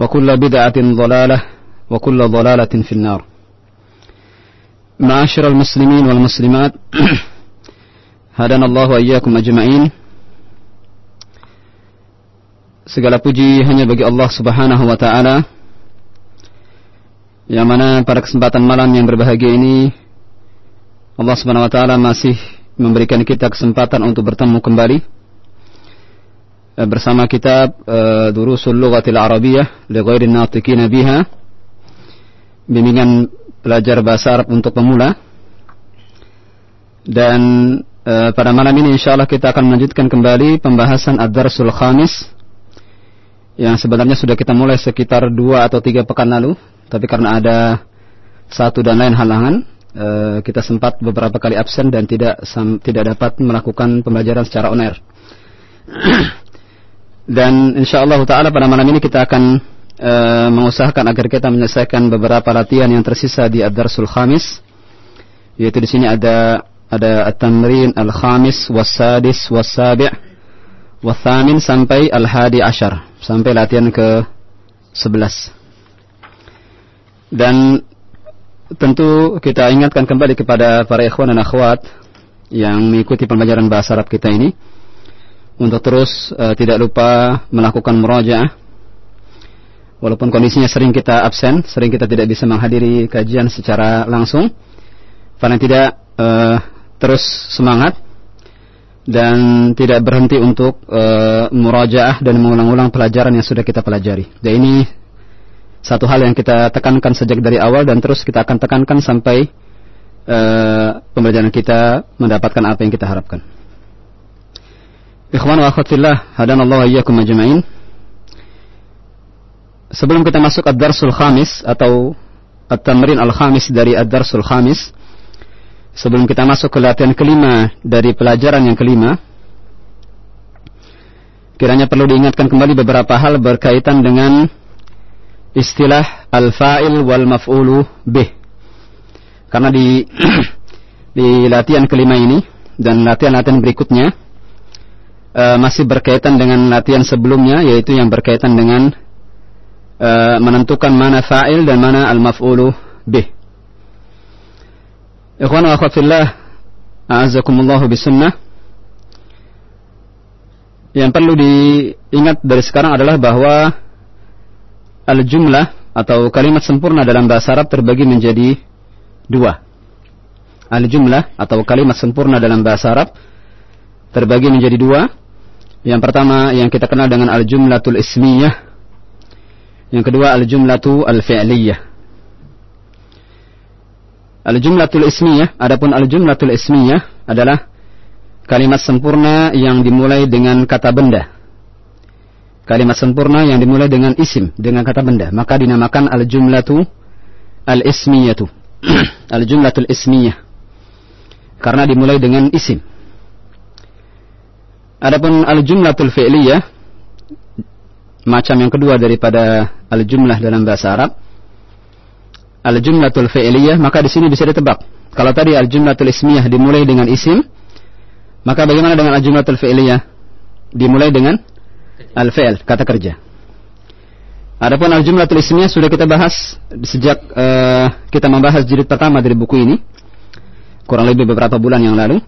وكل بدعة ضلالة وكل ضلالة في النار معاشر المسلمين والمسلمات هدانا الله وإياكم أجمعين Segala puji hanya bagi Allah Subhanahu wa taala yang mana pada kesempatan malam yang berbahagia ini Allah Subhanahu wa taala masih memberikan kita kesempatan untuk bertemu kembali bersama kitab uh, Durusul Lughatil Arabiyah li ghairi natiqina biha. Bimbingan belajar bahasa Arab untuk pemula. Dan uh, pada malam ini insyaallah kita akan melanjutkan kembali pembahasan Ad-Darsul Khamis yang sebenarnya sudah kita mulai sekitar dua atau tiga pekan lalu. Tapi karena ada satu dan lain halangan uh, kita sempat beberapa kali absen dan tidak tidak dapat melakukan pembelajaran secara on air dan insyaallah taala pada malam ini kita akan uh, mengusahakan agar kita menyelesaikan beberapa latihan yang tersisa di Ad-Darsul Khamis. Yaitu di sini ada ada at-tamrin al-khamis was-sadis was-sabi' was-thamin sampai al-hadi ashar. Sampai latihan ke 11 dan tentu kita ingatkan kembali kepada para ikhwan dan akhwat yang mengikuti pembelajaran bahasa Arab kita ini untuk terus uh, tidak lupa melakukan murajaah walaupun kondisinya sering kita absen, sering kita tidak bisa menghadiri kajian secara langsung. Paling tidak uh, terus semangat dan tidak berhenti untuk uh, murajaah dan mengulang-ulang pelajaran yang sudah kita pelajari. Dan ini satu hal yang kita tekankan sejak dari awal dan terus kita akan tekankan sampai uh, pembelajaran kita mendapatkan apa yang kita harapkan. Ikhwan wa akhwat fillah, hadanallahu iyyakum ajma'in. Sebelum kita masuk ad-darsul khamis atau at-tamrin al-khamis dari ad-darsul khamis, sebelum kita masuk ke latihan kelima dari pelajaran yang kelima, kiranya perlu diingatkan kembali beberapa hal berkaitan dengan istilah al-fa'il wal maf'ulu bih. Karena di di latihan kelima ini dan latihan-latihan berikutnya uh, masih berkaitan dengan latihan sebelumnya yaitu yang berkaitan dengan uh, menentukan mana fa'il dan mana al-maf'ulu bih. Ikhwan wa akhwat fillah, a'azzakumullah bisunnah. Yang perlu diingat dari sekarang adalah bahwa al-jumlah atau kalimat sempurna dalam bahasa Arab terbagi menjadi dua. Al-jumlah atau kalimat sempurna dalam bahasa Arab terbagi menjadi dua. Yang pertama yang kita kenal dengan al-jumlatul ismiyah. Yang kedua al-jumlatu al-fi'liyah. Al-jumlatul ismiyah, adapun al-jumlatul ismiyah adalah kalimat sempurna yang dimulai dengan kata benda. Kalimat sempurna yang dimulai dengan isim, dengan kata benda, maka dinamakan al-jumlatu al-ismiyatu. al-jumlatul ismiyah. Karena dimulai dengan isim. Adapun al-jumlatul fi'liyah macam yang kedua daripada al-jumlah dalam bahasa Arab al-jumlatul fi'liyah maka di sini bisa ditebak Kalau tadi al-jumlatul ismiyah dimulai dengan isim, maka bagaimana dengan al-jumlatul fi'liyah? Dimulai dengan al-fi'l, kata kerja. Adapun al-jumlatul ismiyah sudah kita bahas sejak uh, kita membahas jilid pertama dari buku ini. Kurang lebih beberapa bulan yang lalu.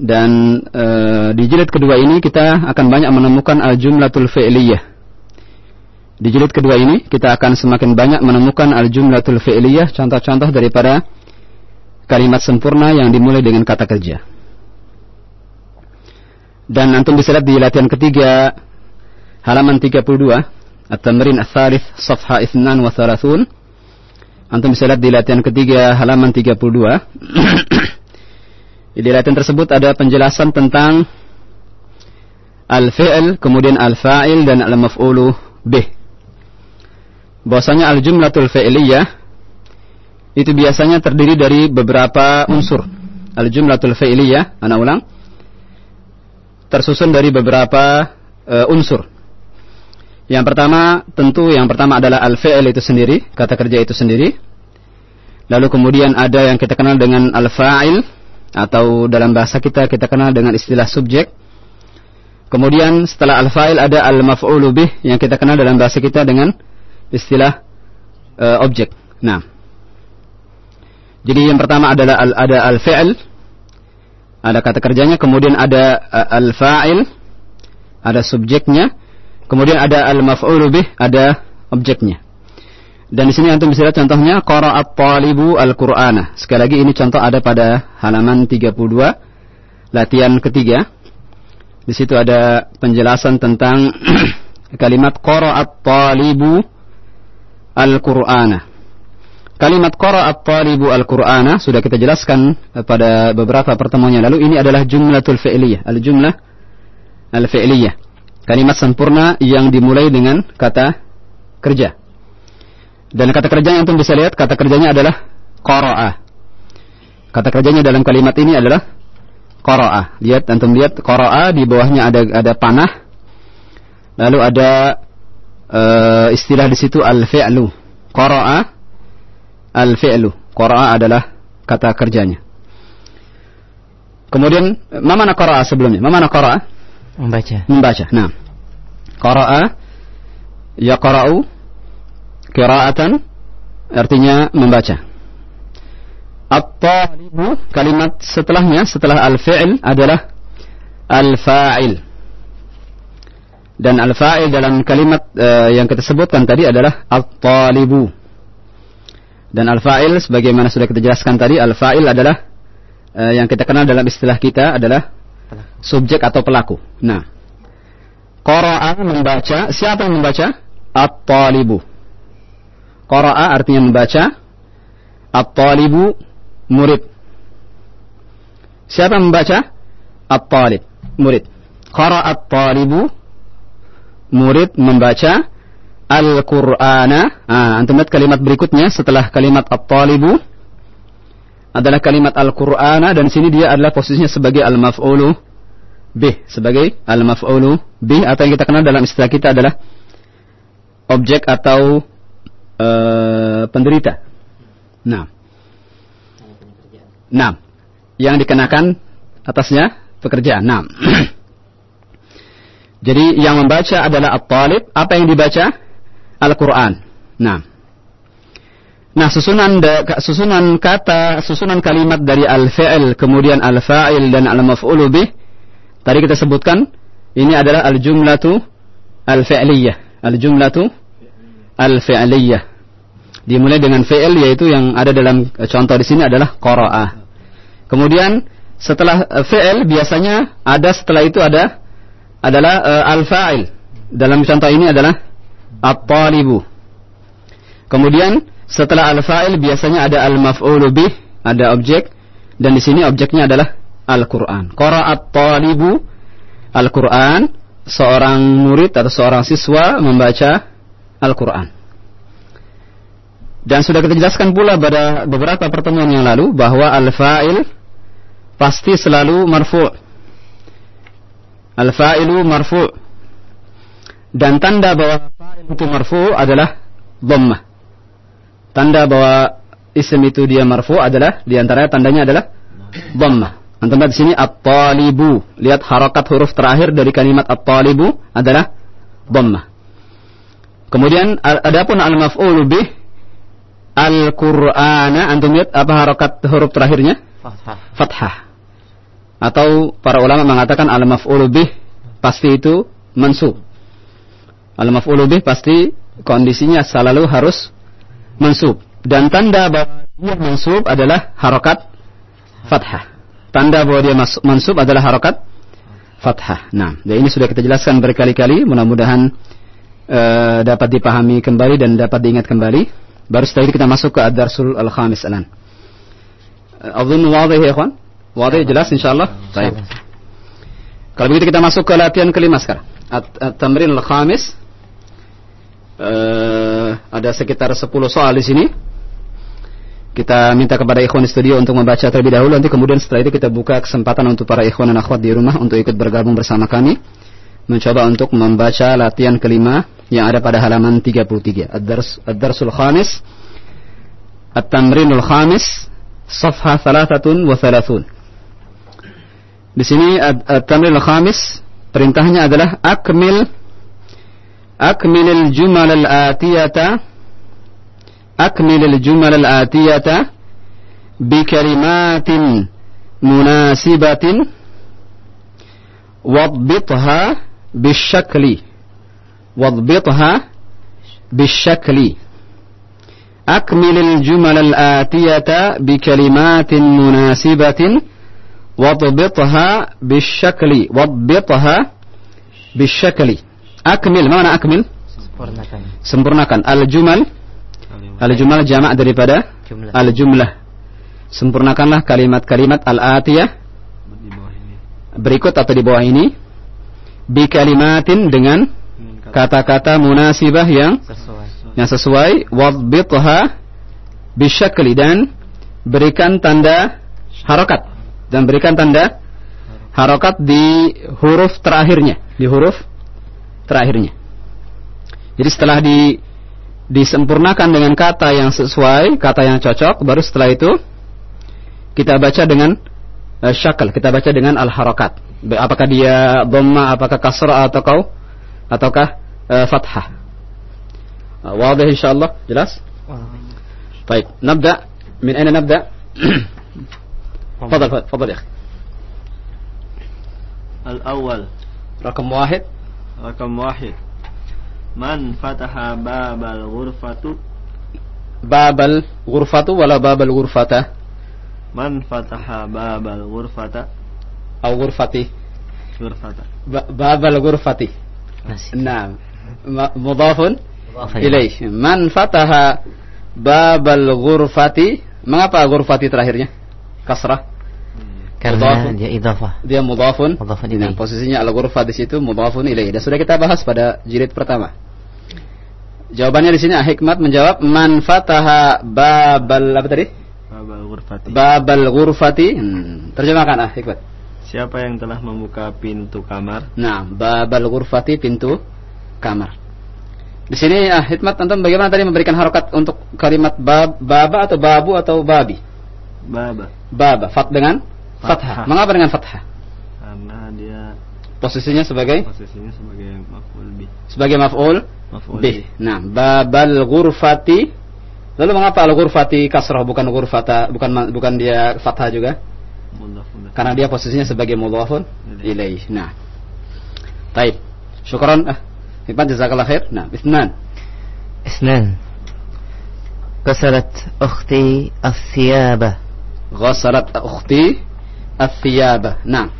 Dan uh, di jilid kedua ini kita akan banyak menemukan al-jumlatul fi'liyah. Di jilid kedua ini kita akan semakin banyak menemukan al-jumlatul fi'liyah, contoh-contoh daripada kalimat sempurna yang dimulai dengan kata kerja. Dan antum bisa lihat di latihan ketiga halaman 32 At-Tamrin Ats-Tsalits Safha 32 Antum bisa lihat di latihan ketiga halaman 32 Di latihan tersebut ada penjelasan tentang al-fi'l, kemudian al-fa'il dan al-maf'ulu bih bahwasanya al-jumlatul fi'liyah itu biasanya terdiri dari beberapa unsur. Al-jumlatul fi'liyah, ana ulang, tersusun dari beberapa uh, unsur. Yang pertama, tentu yang pertama adalah al-fi'l itu sendiri, kata kerja itu sendiri. Lalu kemudian ada yang kita kenal dengan al-fa'il atau dalam bahasa kita kita kenal dengan istilah subjek. Kemudian setelah al-fa'il ada al-maf'ulu bih yang kita kenal dalam bahasa kita dengan istilah uh, objek. Nah. Jadi yang pertama adalah al, ada al-fi'l, ada kata kerjanya, kemudian ada uh, al-fa'il, ada subjeknya, kemudian ada al-maf'ulu bih, ada objeknya. Dan di sini antum bisa lihat contohnya qara'at talibu al-Qur'ana. Sekali lagi ini contoh ada pada halaman 32 latihan ketiga. Di situ ada penjelasan tentang kalimat qara'at talibu Al-Qur'ana. Kalimat qara'at talibu al-Qur'ana sudah kita jelaskan pada beberapa pertemuan yang lalu ini adalah jumlatul fi'liyah, al-jumlah al-fi'liyah. Kalimat sempurna yang dimulai dengan kata kerja. Dan kata kerja yang antum bisa lihat kata kerjanya adalah qara'a. Kata kerjanya dalam kalimat ini adalah qara'a. Lihat antum lihat qara'a di bawahnya ada ada panah. Lalu ada uh, istilah di situ al-fi'lu. Qara'a al-fi'lu. Qara'a adalah kata kerjanya. Kemudian ma mana qara'a sebelumnya? Ma mana qara'a? Membaca. Membaca. Nah. Qara'a yaqra'u qira'atan artinya membaca. At-talibu kalimat setelahnya setelah al-fi'l adalah al-fa'il. Dan al-fa'il dalam kalimat uh, yang kita sebutkan tadi adalah at-talibu. Dan al-fa'il sebagaimana sudah kita jelaskan tadi, al-fa'il adalah uh, yang kita kenal dalam istilah kita adalah subjek atau pelaku. Nah, qara'a membaca, siapa yang membaca? At-talibu. Qara'a artinya membaca, at-talibu murid. Siapa membaca? At-talib, murid. Qara'a at-talibu murid membaca Al-Qur'ana. Ah, antum lihat kalimat berikutnya setelah kalimat at-talibu adalah kalimat Al-Qur'ana dan sini dia adalah posisinya sebagai al-maf'ulu bih, sebagai al-maf'ulu bih atau yang kita kenal dalam istilah kita adalah objek atau uh, penderita. Nah. Nah, yang dikenakan atasnya pekerjaan. Nah. Jadi yang membaca adalah at-talib. Apa yang dibaca? Al-Quran. Nah. Nah, susunan susunan kata, susunan kalimat dari al-fi'il, kemudian al-fa'il dan al-maf'ulu bih, tadi kita sebutkan ini adalah al-jumlatu al-fi'liyah. Al-jumlatu al-fi'liyah. Dimulai dengan fi'il yaitu yang ada dalam contoh di sini adalah qara'a. Kemudian setelah fi'il biasanya ada setelah itu ada adalah uh, al-fa'il. Dalam contoh ini adalah at-talibu. Kemudian setelah al-fa'il biasanya ada al-maf'ulu bih, ada objek dan di sini objeknya adalah Al-Qur'an. Qara'at talibu Al-Qur'an, seorang murid atau seorang siswa membaca Al-Qur'an. Dan sudah kita jelaskan pula pada beberapa pertemuan yang lalu bahwa al-fa'il pasti selalu marfu' Al-fa'ilu marfu' dan tanda bahwa fa'il itu marfu' adalah dhammah. Tanda bahwa isim itu dia marfu adalah di antaranya tandanya adalah dhammah. Antum lihat di sini at-talibu. Lihat harakat huruf terakhir dari kalimat at-talibu adalah dhammah. Kemudian adapun al-maf'ul bih al-Qur'ana antum lihat apa harakat huruf terakhirnya? Fathah. Fathah. Atau para ulama mengatakan al-maf'ul bih pasti itu mansub. Al-maf'ul bih pasti kondisinya selalu harus mansub dan tanda bahwa dia mansub adalah harokat fathah. Tanda bahwa dia mansub adalah harokat fathah. Nah, dan ini sudah kita jelaskan berkali-kali. Mudah-mudahan uh, dapat dipahami kembali dan dapat diingat kembali. Baru setelah itu kita masuk ke ad-darsul al-khamis alan. Azun wadih ya ikhwan? Wadih jelas insyaallah? Baik. Kalau begitu kita masuk ke latihan kelima sekarang. At-tamrin al-khamis. Uh, ada sekitar 10 soal di sini. Kita minta kepada ikhwan studio untuk membaca terlebih dahulu nanti kemudian setelah itu kita buka kesempatan untuk para ikhwan dan akhwat di rumah untuk ikut bergabung bersama kami mencoba untuk membaca latihan kelima yang ada pada halaman 33. Ad-dars ad khamis At-tamrinul khamis safha 33. Di sini at-tamrinul khamis perintahnya adalah akmil akmilil jumal al-atiyata akmilil jumal al-atiyata bi kalimatin munasibatin wadbitha bisyakli wadbitha bisyakli akmilil jumal al-atiyata bikalimatin munasibatin wadbitha bisyakli wadbitha bisyakli akmil mana akmil? Sempurnakan. Sempurnakan. Al-jumal. Al-jumal jamak daripada sempurnakanlah kalimat-kalimat al-atiyah. Berikut atau di bawah ini. Bi kalimatin dengan kata-kata munasibah yang sesuai. yang sesuai. Wadbitha bisyakli dan berikan tanda harokat. Dan berikan tanda harokat di huruf terakhirnya. Di huruf terakhirnya. Jadi setelah di disempurnakan dengan kata yang sesuai, kata yang cocok, baru setelah itu kita baca dengan uh, syakal, kita baca dengan al-harakat. Apakah dia dhamma, apakah kasrah atau kau ataukah uh, fathah. Uh, Wadah insyaallah, jelas? Baik, nabda. Min aina nabda? Fadal, fadal ya. Al-awwal. Rakam wahid. Rakam wahid. Man fataha babal ghurfatu Babal ghurfatu wala babal ghurfata Man fataha babal ghurfata Au ghurfati Ghurfata Babal ghurfati Naam Mudafun Ilaih Man fataha babal ghurfati Mengapa ghurfati terakhirnya? Kasrah karena mudafun. dia idhafah. Dia mudhafun. Mudhafun nah, posisinya al-ghurfah di situ mudhafun ilaih. Dan sudah kita bahas pada jilid pertama. Jawabannya di sini hikmat menjawab man fataha babal apa tadi? Babal ghurfati. Babal ghurfati. Hmm. Terjemahkan ah hikmat. Siapa yang telah membuka pintu kamar? Nah, babal ghurfati pintu kamar. Di sini ah hikmat antum bagaimana tadi memberikan harokat untuk kalimat bab, baba atau babu atau babi? Baba. Baba. Fat dengan fathah. Mengapa dengan fathah? Karena dia posisinya sebagai posisinya sebagai maf'ul bi. Sebagai maf'ul bih. Nah, babal ghurfati. Lalu mengapa al ghurfati kasrah bukan ghurfata, bukan bukan dia fathah juga? Karena dia posisinya sebagai mudhafun ilaih. Nah. Baik. Syukran. Ah. Hikmat jazakallah khair. Nah, isnan. Isnan. Ghasalat ukhti athiyaba. Ghasalat ukhti athiyaba. Nah.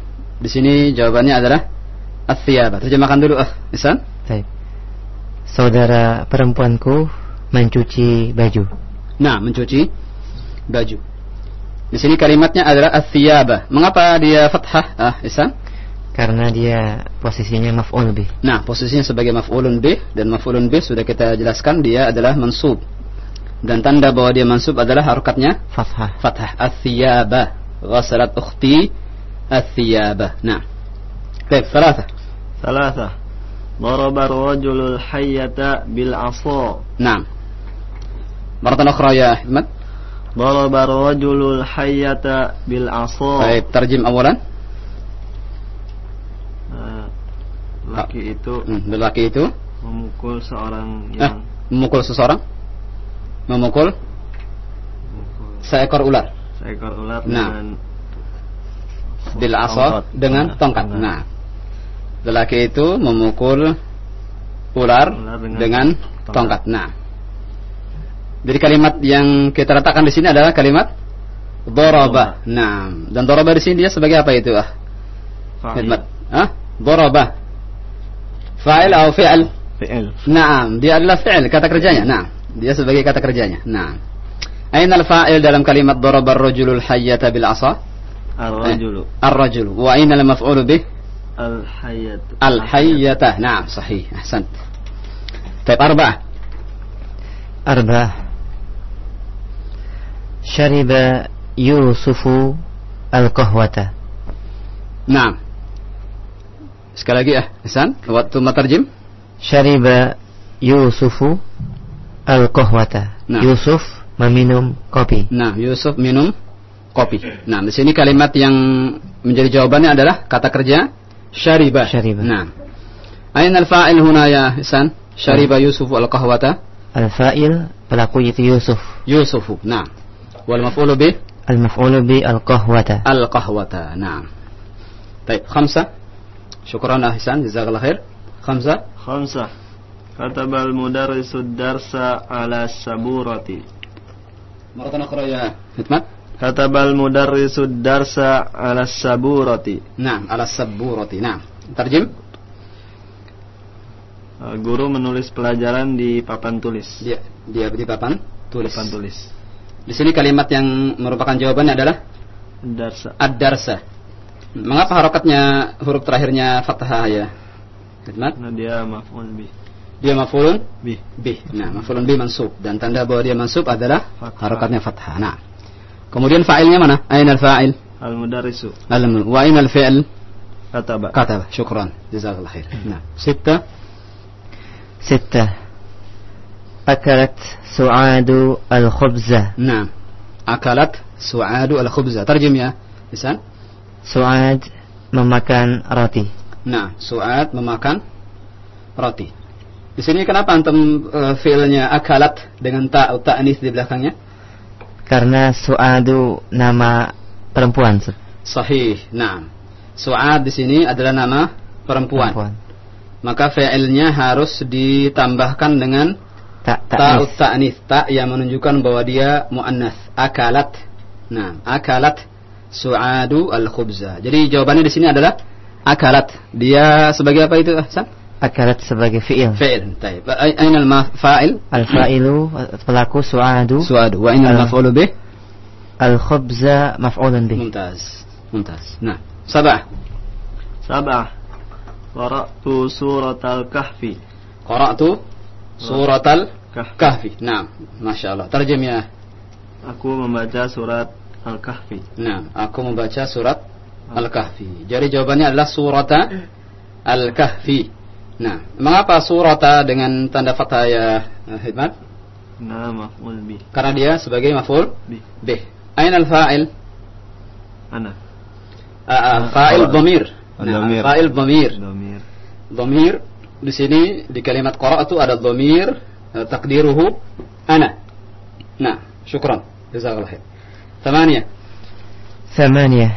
Di sini jawabannya adalah athiyaba. Terjemahkan dulu ah, Isan. Baik saudara perempuanku mencuci baju. Nah, mencuci baju. Di sini kalimatnya adalah athiyaba. Mengapa dia fathah? Ah, Isan? karena dia posisinya maf'ul bih. Nah, posisinya sebagai maf'ulun bih dan maf'ulun bih sudah kita jelaskan dia adalah mansub. Dan tanda bahwa dia mansub adalah harokatnya fathah. Fathah athiyaba. Ghasalat ukhti athiyaba. Nah. Baik, salasa. Salasa. Daraba ar-rajulu al-hayyata bil 'asa. Nah. Maratan ukhra ya Ahmad. Daraba ar-rajulu hayyata bil 'asa. Baik, terjem awalan. Laki itu Hmm, lelaki itu memukul seorang eh, yang memukul seseorang. Memukul memukul seekor ular seekor ular Nah. dengan bil dengan Nah, tongkat. tongkat. Nah, lelaki itu memukul ular, Ular dengan dengan, tongkat. tongkat. Nah, jadi kalimat yang kita letakkan di sini adalah kalimat doraba. Nah, dan doraba di sini dia sebagai apa itu ah? Fa'il. Khidmat. Ah? Fa'il atau fi'il? Fi'il. Naam, dia adalah fi'il, kata kerjanya. Naam, dia sebagai kata kerjanya. Naam. Aina al-fa'il dalam kalimat daraba ar-rajulul hayyata bil 'asa? Ar-rajulu. Eh, ar-rajulu. Wa aina al-maf'ul bih? Al-hayyata. Al-hayyata. Naam, sahih. Ahsan. Baik, arba'ah. Arba'ah. Syariba Yusufu al-qahwata. Naam. Sekali lagi ya, Hasan, waktu matarjim. Syariba Yusufu al-qahwata. Nah. Yusuf meminum kopi. Nah, Yusuf minum kopi. Nah, di sini kalimat yang menjadi jawabannya adalah kata kerja syariba. Syariba. Nah. Aina al-fa'il huna ya Hasan? Syariba hmm. Yusufu al-qahwata. Al-fa'il pelaku itu Yusuf. Yusufu. Nah. Wal maf'ulu? Al-maf'ulu bi al-qahwata. Al-qahwata. Nah. Baik, khamsah. Syukran Ahsan, jazakallah khair. Khamsah. Khamsah. Katabal mudarrisud darsa ala saburati. Maratan akhra ya Hikmat. Katabal mudarrisud darsa ala saburati. Naam, ala saburati. Naam. Tarjim? Eh, guru menulis pelajaran di papan tulis. Dia, dia di papan tulis. Papan tulis. Di sini kalimat yang merupakan jawabannya adalah darsa. Ad-darsa. Mengapa harokatnya huruf terakhirnya fathah ya? Karena dia maf'ul bih. Dia maf'ulun bih. Bih. Nah, maf'ulun bih mansub dan tanda bahwa dia mansub adalah fathah. harokatnya fathah. Nah. Kemudian fa'ilnya mana? Ainal fa'il? Al mudarrisu. Al wa ainal fi'l? Kataba. Kataba. Syukran. Jazakallah khair. Nah, sitta. Sitta. Akalat su'adu al-khubza. Nah. Akalat su'adu al-khubza. Terjemah. ya. Suad memakan roti. Nah, Suad memakan roti. Di sini kenapa antum e, filnya akalat dengan ta tak anis di belakangnya? Karena Suadu nama perempuan. Sahih. Nah, Suad di sini adalah nama perempuan. perempuan. Maka fi'ilnya harus ditambahkan dengan ta tak Ta, tak ta yang menunjukkan bahwa dia muannas. Akalat. Nah, akalat su'adu al-khubza. Jadi jawabannya di sini adalah akarat. Dia sebagai apa itu, Ahsan? Akarat sebagai fi'il. Fi'il. Baik. Aina al-fa'il? Al-fa'ilu pelaku su'adu. Su'adu. Wa aina al maf'ul bih? Al-khubza maf'ulun bih. Mumtaz. Mumtaz. Nah, sabah. Sabah. Qara'tu surat al-kahfi. Qara'tu surat al-kahfi. Nah, Masya Allah. Ya. Aku membaca surat Al-Kahfi. Nah, aku membaca surat Al-Kahfi. Jadi jawabannya adalah surata eh? Al-Kahfi. Nah, mengapa surata dengan tanda fathah ya eh, Hidmat? Nah, maf'ul bi. Karena dia sebagai maf'ul bi. B. Aina al-fa'il? Ana. Ah, ah, fa'il dhamir. Nah, fa'il dhamir. Dhamir. Dhamir di sini di kalimat qara itu ada dhamir eh, takdiruhu ana. Nah, syukran. Jazakallahu khair. Thamania. ثمانية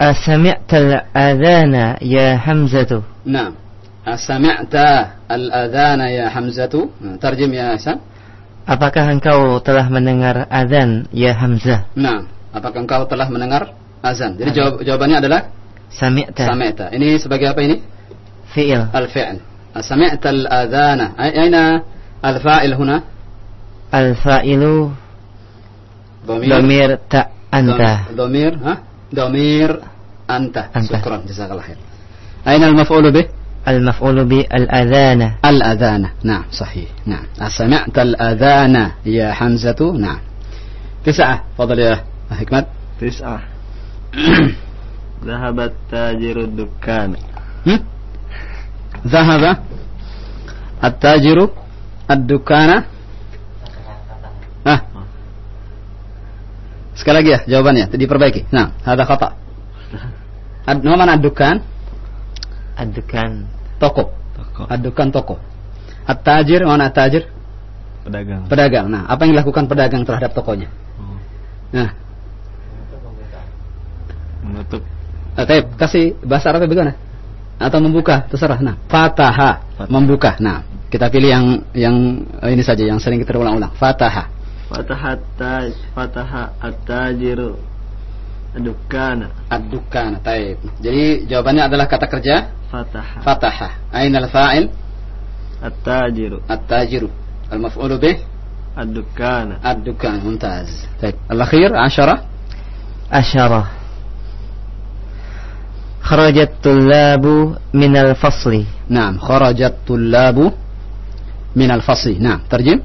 أسمعت الأذان يا حمزة Nah. Asami'ta al-adhana ya Hamzatu? Nah, tarjim ya Hasan. Apakah engkau telah mendengar azan ya Hamzah? Nah, apakah engkau telah mendengar azan? Jadi jawab, jawabannya adalah Sami'ta sami'ta. Ini sebagai apa ini? fi'il Al-fi'l. Sami'ta al-adhana. Ay- Aina al-fa'il huna? Al-fa'ilu Dhamir. Domir ta anta ضمير ها؟ ضمير أنت. أنت. شكرا جزاك الله خير. أين المفعول به؟ Al-maf'ulu bi al-adhana الأذان. نعم صحيح. نعم. سمعت الأذان يا حمزة؟ نعم. تسعة. فضل يا حكمت. Zahabat tajiru dukkan هم؟ ذهب التاجر الدكان. Sekali lagi ya jawabannya diperbaiki. Nah, ada kata. Ad, nama mana adukan? Adukan. Toko. Toko. Adukan toko. At-tajir mana at-tajir? Pedagang. Pedagang. Nah, apa yang dilakukan pedagang terhadap tokonya? Oh. Nah, Menutup. eh, Taib, kasih bahasa Arabnya bagaimana? Atau membuka, terserah. Nah, fataha, Fataha. membuka. Nah, kita pilih yang yang ini saja yang sering kita ulang-ulang. Fataha. Fataha taj. Fataha at-tajiru. Adukana. Ad-dukan. Taib. Jadi jawabannya adalah kata kerja Fataha. fataha. Aina al-fa'il? At-tajiru. At-tajiru. Al-maf'ulu bih Adukana. ad-dukan. Mumtaz. Taib. Al-akhir 10. Asyara. Kharajat tullabu minal fasli. Naam, kharajat tullabu min al-fasli. Naam, terjem.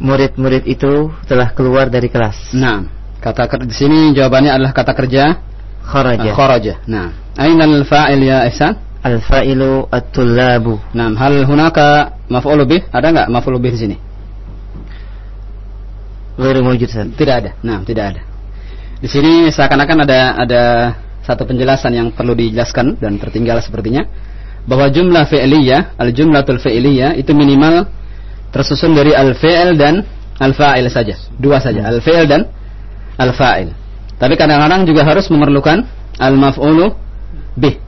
Murid-murid itu telah keluar dari kelas. Naam. Kata ker- di sini jawabannya adalah kata kerja Kharaja. kharaja. Naam. Aina al-fa'il ya Ihsan? Al-fa'ilu at-tullabu. Naam, hal hunaka maf'ul bih? Ada enggak maf'ul bih di sini? Ghairu mawjud. Tidak ada. Naam, tidak ada. Di sini seakan-akan ada ada satu penjelasan yang perlu dijelaskan dan tertinggal sepertinya bahwa jumlah fi'liyah, al-jumlatul fi'liyah itu minimal tersusun dari al-fi'il dan al-fa'il saja. Dua saja, al-fi'il dan al-fa'il. Tapi kadang-kadang juga harus memerlukan al-maf'ulu bih.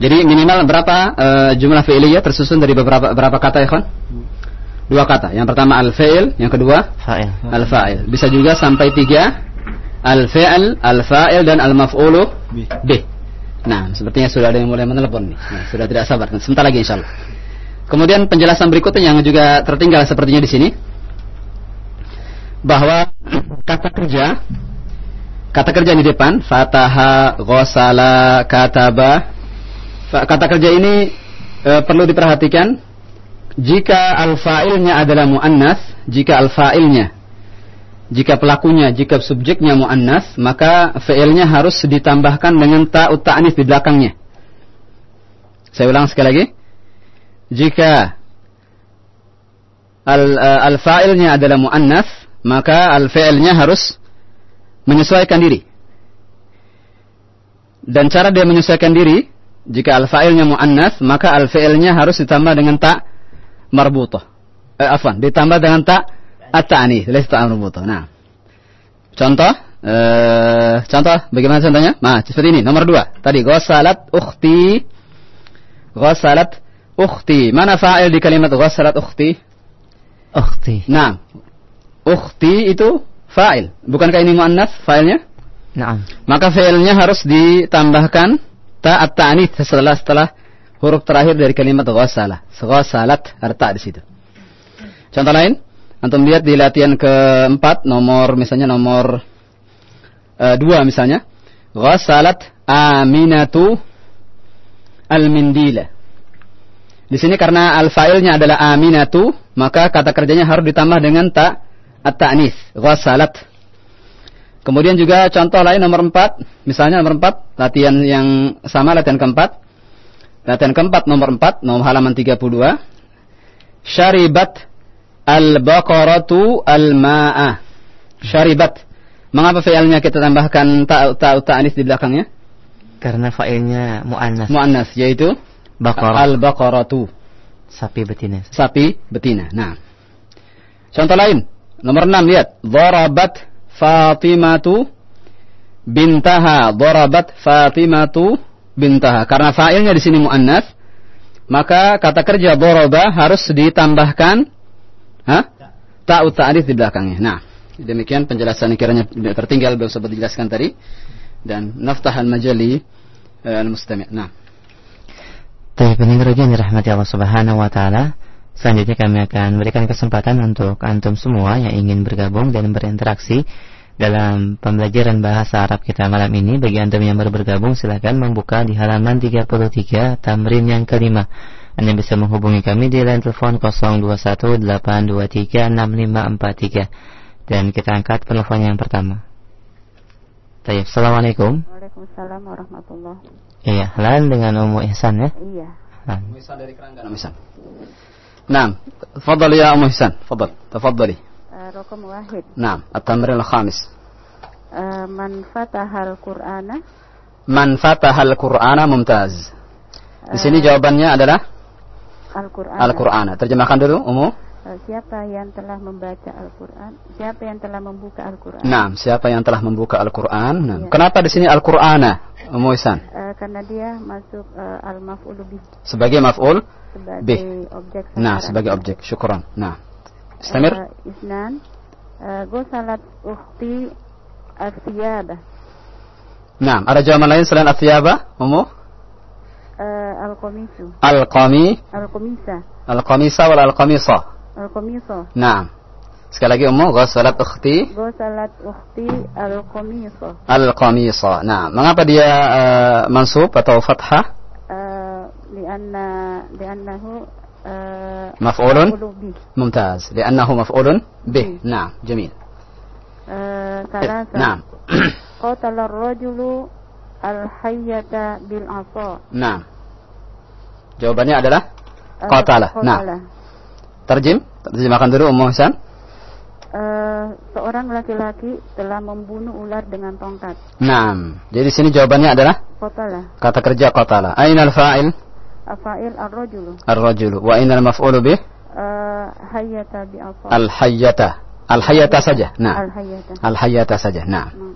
Jadi minimal berapa eh, jumlah fi'liyah tersusun dari beberapa berapa kata ya, kawan? Dua kata. Yang pertama al-fi'il, yang kedua Fa'il. al-fa'il. Bisa juga sampai tiga al-fi'il, al-fa'il dan al-maf'ulu Bih. bih. Nah, sepertinya sudah ada yang mulai menelepon nih. Nah, sudah tidak sabar. Sebentar lagi insyaallah. Kemudian penjelasan berikutnya yang juga tertinggal sepertinya di sini bahwa kata kerja kata kerja di depan fataha, ghasala, kataba kata kerja ini eh, perlu diperhatikan jika al-fa'ilnya adalah muannas, jika al-fa'ilnya jika pelakunya, jika subjeknya muannas, maka fi'ilnya harus ditambahkan dengan ta'ut ta'anis di belakangnya. Saya ulang sekali lagi. Jika al, eh, al-fa'ilnya adalah muannas, maka al-fi'ilnya harus menyesuaikan diri. Dan cara dia menyesuaikan diri, jika al-fa'ilnya muannas, maka al-fi'ilnya harus ditambah dengan ta marbutah. Eh, afwan, ditambah dengan ta at-ta'anis, laysa ta marbutah. Nah. Contoh, eh, contoh bagaimana contohnya? Nah, seperti ini, nomor dua. Tadi ghasalat ukhti ghasalat ukhti. Mana fa'il di kalimat ghasalat ukhti? Ukhti. Nah, ukhti itu fa'il. Bukankah ini muannas fa'ilnya? Naam. Maka fi'ilnya harus ditambahkan ta at-ta'anis setelah setelah huruf terakhir dari kalimat ghasala. Ghasalat ada ta di situ. Contoh lain, antum lihat di latihan keempat nomor misalnya nomor eh, dua misalnya, ghasalat aminatu al-mindila. Di sini karena al-fa'ilnya adalah aminatu, maka kata kerjanya harus ditambah dengan ta at-ta'nis, ghasalat. Kemudian juga contoh lain nomor 4, misalnya nomor 4, latihan yang sama latihan keempat. Latihan keempat nomor 4, nomor halaman 32. Syaribat al-baqaratu al-ma'a. Syaribat. Mengapa fi'ilnya kita tambahkan ta ta ta'anis di belakangnya? Karena fa'ilnya mu'annas. Muannas yaitu Baqarah. al-baqaratu. Sapi betina. sapi betina. Nah. Contoh lain, nomor 6 lihat, darabat Fatimatu bintaha, darabat Fatimatu bintaha. Karena fa'ilnya di sini muannas, maka kata kerja daraba harus ditambahkan ha? ta'u ta'rif di belakangnya. Nah, demikian penjelasan kiranya tertinggal belum sempat dijelaskan tadi dan naftah al-majali eh, al-mustami'. Nah. Baik, pendengar ujian dirahmati Allah Subhanahu wa taala. Selanjutnya kami akan berikan kesempatan untuk antum semua yang ingin bergabung dan berinteraksi dalam pembelajaran bahasa Arab kita malam ini. Bagi antum yang baru bergabung silakan membuka di halaman 33 tamrin yang kelima. Anda bisa menghubungi kami di line telepon 0218236543 dan kita angkat penelpon yang pertama. Baik, Assalamualaikum. Waalaikumsalam warahmatullahi Iya, lain dengan Umu Ihsan ya. Iya. Nah. Ihsan dari Keranggan Om Ihsan. Naam, tafadhali ya Umm Ihsan, tafadhal, tafadhali. Uh, Rokom wahid. نعم التمرين الخامس Eh, man fatahal Qur'ana Man fatahal Qur'ana mumtaz. Di sini jawabannya adalah Al-Qur'an. Al-Qur'ana. Terjemahkan dulu, Umu. Eh, siapa yang telah membaca Al-Qur'an? Siapa yang telah membuka Al-Qur'an? Nah, siapa yang telah membuka Al-Qur'an? Nah, Iya. Kenapa di sini Al-Qur'ana, Umu Ihsan? Eh, karena dia masuk eh, al-maf'ulu bih Sebagai maf'ul sebagai Bih. objek Nah, sebagai objek. Syukran. Nah. Istamir. Eh, Isnan eh, Gosalat ukhti Athiyabah Nah, ada jawaban lain selain athiyaba, Umu? Eh, Al-Komisu Al-qami, Al-Komisa al-qamisa wal al-qamisa. Al-Qamisa. Naam. Sekali lagi ummu ghasalat ukhti. Ghasalat ukhti al-qamisa. Al-qamisa. Nah, mengapa dia uh, mansub atau fathah? Uh, lianna liannahu uh, maf'ulun mumtaz. Liannahu maf'ulun bih. Hmm. Nah, jamil. Uh. Nah. Qatala ar-rajulu al-hayyata bil 'asa. Nah. Jawabannya adalah qatala. Uh, qatala. Nah terjem terjemahkan dulu Ummu Hasan Eh, seorang laki-laki telah membunuh ular dengan tongkat. Naam. Jadi di sini jawabannya adalah Qatala. kata kerja qatala. Aina al-fa'il? Afa'il ar-rajulu. Ar-rajulu. Wa aina al-maf'ulu bih? Eh, hayyata bi asa. Al-hayyata. Al-hayyata saja. Nah. Al-hayyata. Al-hayyata saja. Nah. Nah.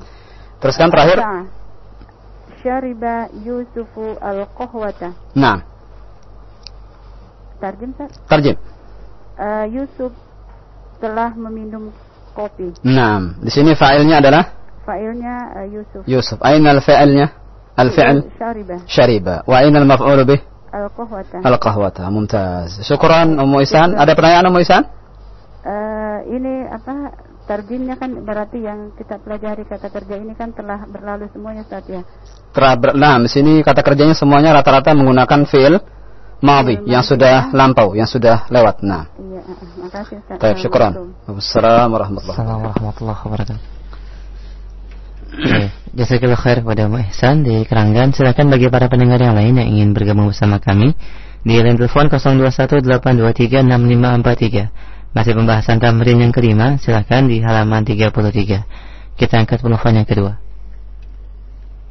Teruskan terakhir. Syariba Yusufu al-qahwata. Nah. Tarjim, Ustaz. Eh, Yusuf telah meminum kopi. Naam. Di sini fa'ilnya adalah Fa'ilnya eh, Yusuf. Yusuf. Aina al-fa'ilnya? Al-fi'l Syariba syariba. Wa aina al-maf'ulu bih? al-qahwata. Al-qahwata. Mumtaz. Syukran Ummu Ihsan. Ada pertanyaan Ummu Ihsan? Eh, ini apa tarjimnya kan berarti yang kita pelajari kata kerja ini kan telah berlalu semuanya saat ya. Telah ber- nah, di sini kata kerjanya semuanya rata-rata menggunakan fi'il madhi yang sudah lampau, yang sudah lewat. Nah. Iya, eh, eh, makasih Ustaz. Baik, syukran. Assalamualaikum. Assalamualaikum warahmatullahi wabarakatuh. Jazakallah khair kepada Mu Ihsan di Keranggan. Silakan bagi para pendengar yang lain yang ingin bergabung bersama kami di line telepon 0218236543. Masih pembahasan tamrin yang kelima, silakan di halaman 33. Kita angkat telepon yang kedua.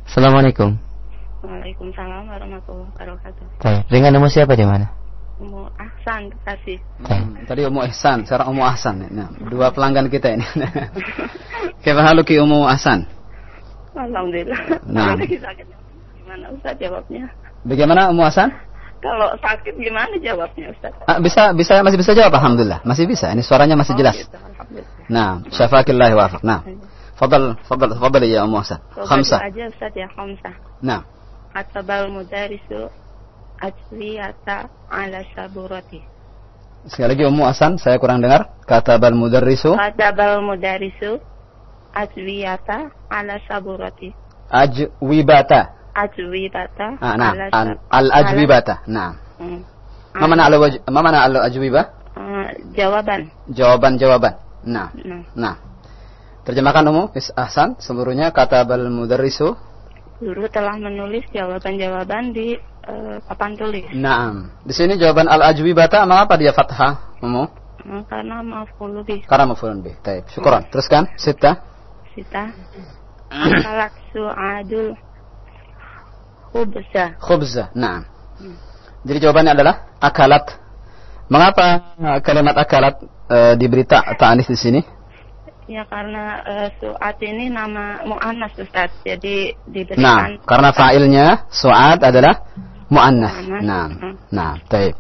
Assalamualaikum. Waalaikumsalam warahmatullahi wabarakatuh. Baik, dengan nomor siapa di mana? Ummu Ahsan kasih. Baik. Tadi Ummu Ihsan, sekarang Ummu Ahsan. Nah, dua pelanggan kita ini. Kaifa haluki Ummu Ahsan? Alhamdulillah. Nah. Lagi sakit. Gimana Ustaz jawabnya? Bagaimana Ummu Ahsan? Kalau sakit gimana jawabnya Ustaz? Ah, bisa bisa masih bisa jawab alhamdulillah. Masih bisa. Ini suaranya masih Oh, jelas. gitu. Nah, syafakillah wa afaq. Nah. Fadal, fadal, fadal ya Ummu Ahsan. Khamsah. aja Ustaz ya khamsah. Nah. Atabal mudarisu ajliyata ala saburati. Sekali lagi Ummu Ahsan, saya kurang dengar. Kata bal mudarrisu Atabal mudarisu ajliyata ala saburati. ajwibata. Ajwibata Ah, nah, ala al, al ajwibata. Nah. Hmm. Ma mana al ma mana al ajwibah? Eh, jawaban. Jawaban-jawaban. Nah. Nah. Nah. Terjemahkan Ummu Is- Ahsan seluruhnya kata bal mudarrisu. Guru telah menulis jawaban-jawaban di eh, papan tulis. Naam. Di sini jawaban al ajwibata mengapa dia fathah Ummu? Eh, karena maf'ul bih Karena maf'ulun bih. Baik, syukran. Teruskan. Sita. sita akalak su'adul khubza Khubza. Naam. Jadi jawabannya adalah akalat. Mengapa uh, kalimat akalat uh, diberi ta ta'anis di sini? Ya karena eh, su'at ini nama mu'annas Ustaz jadi Nah, diberikan karena fa'ilnya su'ad adalah mu'annas. Nah, Hmm. nah, baik.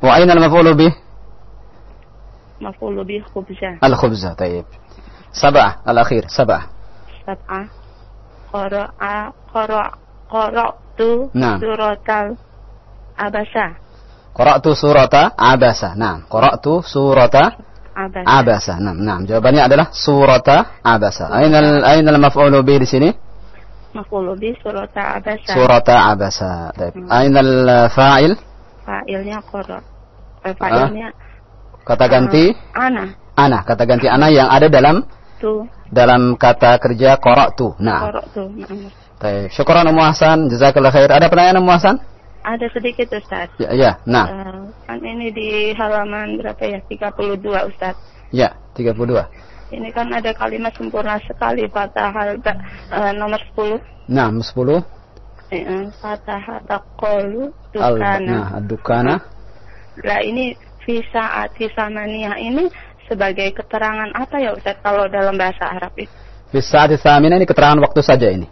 Wa aina al-maf'ulu bih? maf'ul bih khubza Al-khubza, baik. Sab'ah, al-akhir, sab'ah. sab'ah qara'a qara' qara'tu Nah. suratal abasa Qara'tu surata abasa. Nah, qara'tu surata abasa abasa. Nah, nah, jawabannya adalah surata abasa. Aina al- aina al-maf'ulu bih di sini? maf'ul bih surata abasa Surata abasa. Baik. Aina al-fa'il? fa'ilnya qara' eh, fa'ilnya Kata ganti ana ana, kata ganti ana yang ada dalam tu dalam kata kerja qara'tu. Nah, qara'tu Nah, baik. Syukran Ummu Hasan, jazakallah khair. Ada pertanyaan Ummu Hasan? Ada sedikit Ustaz Ya, ya. Nah, Eh, kan ini di halaman berapa ya 32 Ustaz ya, 32. ini kan ada kalimat sempurna sekali Fatahal eh, nomor 10. Nah, 10 Eh, Fatahal al dukana. nah, ad-dukana. Lah ini visa ati samaniyah ini sebagai keterangan apa ya Ustaz kalau dalam bahasa Arab itu? Fi saati thamina ini keterangan waktu saja ini.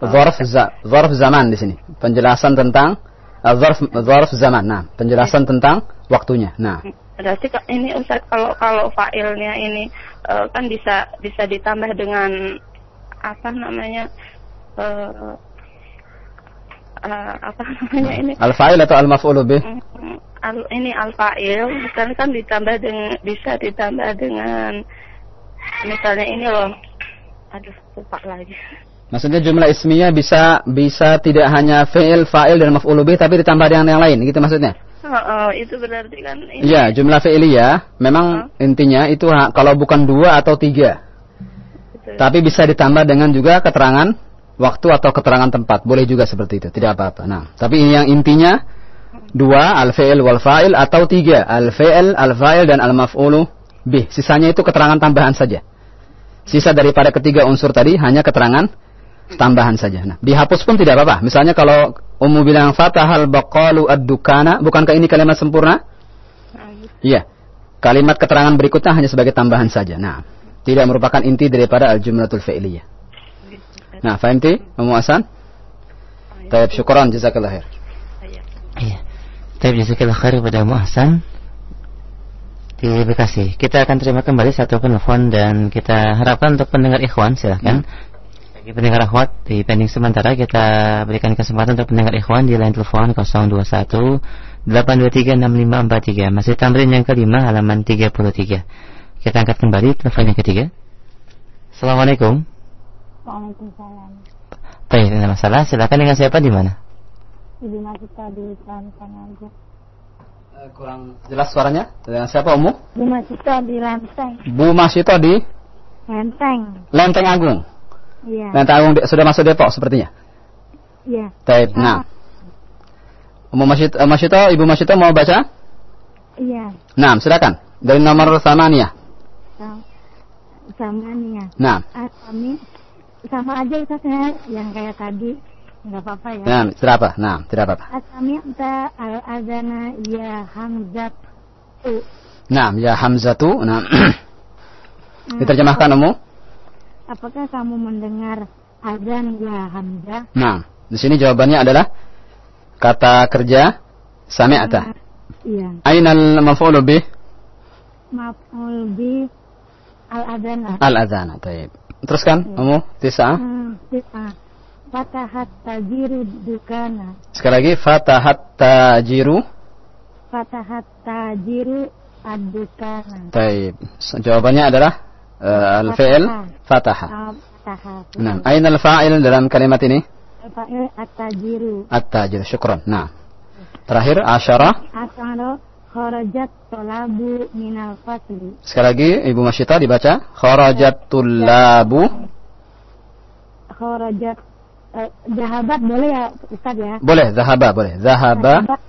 Zarf za, zarf zaman di sini. Penjelasan tentang uh, zarf zarf zaman. Nah, penjelasan tentang waktunya. Nah, Berarti ini Ustaz kalau kalau failnya ini eh, kan bisa bisa ditambah dengan apa namanya eh eh, apa namanya ini al-fa'il atau al-maf'ulu bih? Mm, al, ini al fa'il misalnya kan ditambah dengan bisa ditambah dengan misalnya ini loh aduh lupa lagi Maksudnya jumlah ismiyah bisa bisa tidak hanya fi'il, fa'il dan maf'ulu bih tapi ditambah dengan yang lain, gitu maksudnya? oh, oh, itu berarti kan ini Iya, jumlah fi'iliyah memang intinya itu kalau bukan dua atau tiga. gitu. Tapi bisa ditambah dengan juga keterangan waktu atau keterangan tempat. Boleh juga seperti itu, tidak apa-apa. Nah, tapi ini yang intinya dua al-fi'il wal fa'il atau tiga al-fi'il, al-fa'il dan al-maf'ulu bih. Sisanya itu keterangan tambahan saja. Sisa daripada ketiga unsur tadi hanya keterangan tambahan saja. Nah, dihapus pun tidak apa-apa. Misalnya kalau Ummu bilang fatahal baqalu ad-dukana, bukankah ini kalimat sempurna? Iya. Kalimat keterangan berikutnya hanya sebagai tambahan saja. Nah, tidak merupakan inti daripada al-jumlatul fi'liyah. Nah, fahimti? Ummu Hasan? Taib syukuran jazakallah khair. Iya. Tapi jazakallah khair kepada Muhsan di Bekasi. Kita akan terima kembali satu penelpon dan kita harapkan untuk pendengar ikhwan silahkan. Bagi pendengar akhwat di pending sementara kita berikan kesempatan untuk pendengar ikhwan di line telepon 021 823 6543. Masih tamrin yang kelima halaman 33. Kita angkat kembali telepon yang ketiga. Assalamualaikum. Waalaikumsalam. Baik, tidak masalah. Silakan dengan siapa di mana? Ibu Masita di Lanteng aja. kurang jelas suaranya. Dengan siapa Ummu? Ibu Masita di Lanteng. Bu Masito di Lanteng. Lenteng Agung. Iya. Lenteng Agung di- sudah masuk Depok sepertinya. Iya. Taib. Nah. Ummu Masito, eh, Masito, Ibu Masito mau baca? Iya. Nah, silakan. Dari nomor Samaniyah. Sam- Sama nih ya. Nah. Ah, kami sama aja Ustaznya yang kayak tadi. Enggak apa-apa ya. Nah, tidak apa. Nah, tidak apa-apa. Asami ta al azana ya hamzat. Nah, ya Hamzatu. Nah, diterjemahkan Ummu. Apakah kamu mendengar azan ya hamzah? Nah, di sini jawabannya adalah kata kerja sami'ata. Iya. Ainal maf'ulu bih Maf'ul bi al azana. al-adzana. Taib. Teruskan, Ummu, Tis'a. Hmm, ah. Fatahat tajiru dukana. Sekali lagi, fatahat tajiru. Fatahat tajiru ad-dukana. Taib. Jawabannya adalah eh, al-fi'il fataha. Ah, Fatahat. Nah, ainal fa'il dalam kalimat ini? Fa'il at-tajiru. At-tajir. Syukran. Nah. Terakhir, asyara. Asaro kharajat tolabu minal fasli. Sekali lagi, Ibu Masyita dibaca. Kharajat tullabu. Kharajat eh, zahabat boleh ya Ustaz ya? Boleh, zahaba, boleh. Zahaba Zahabat,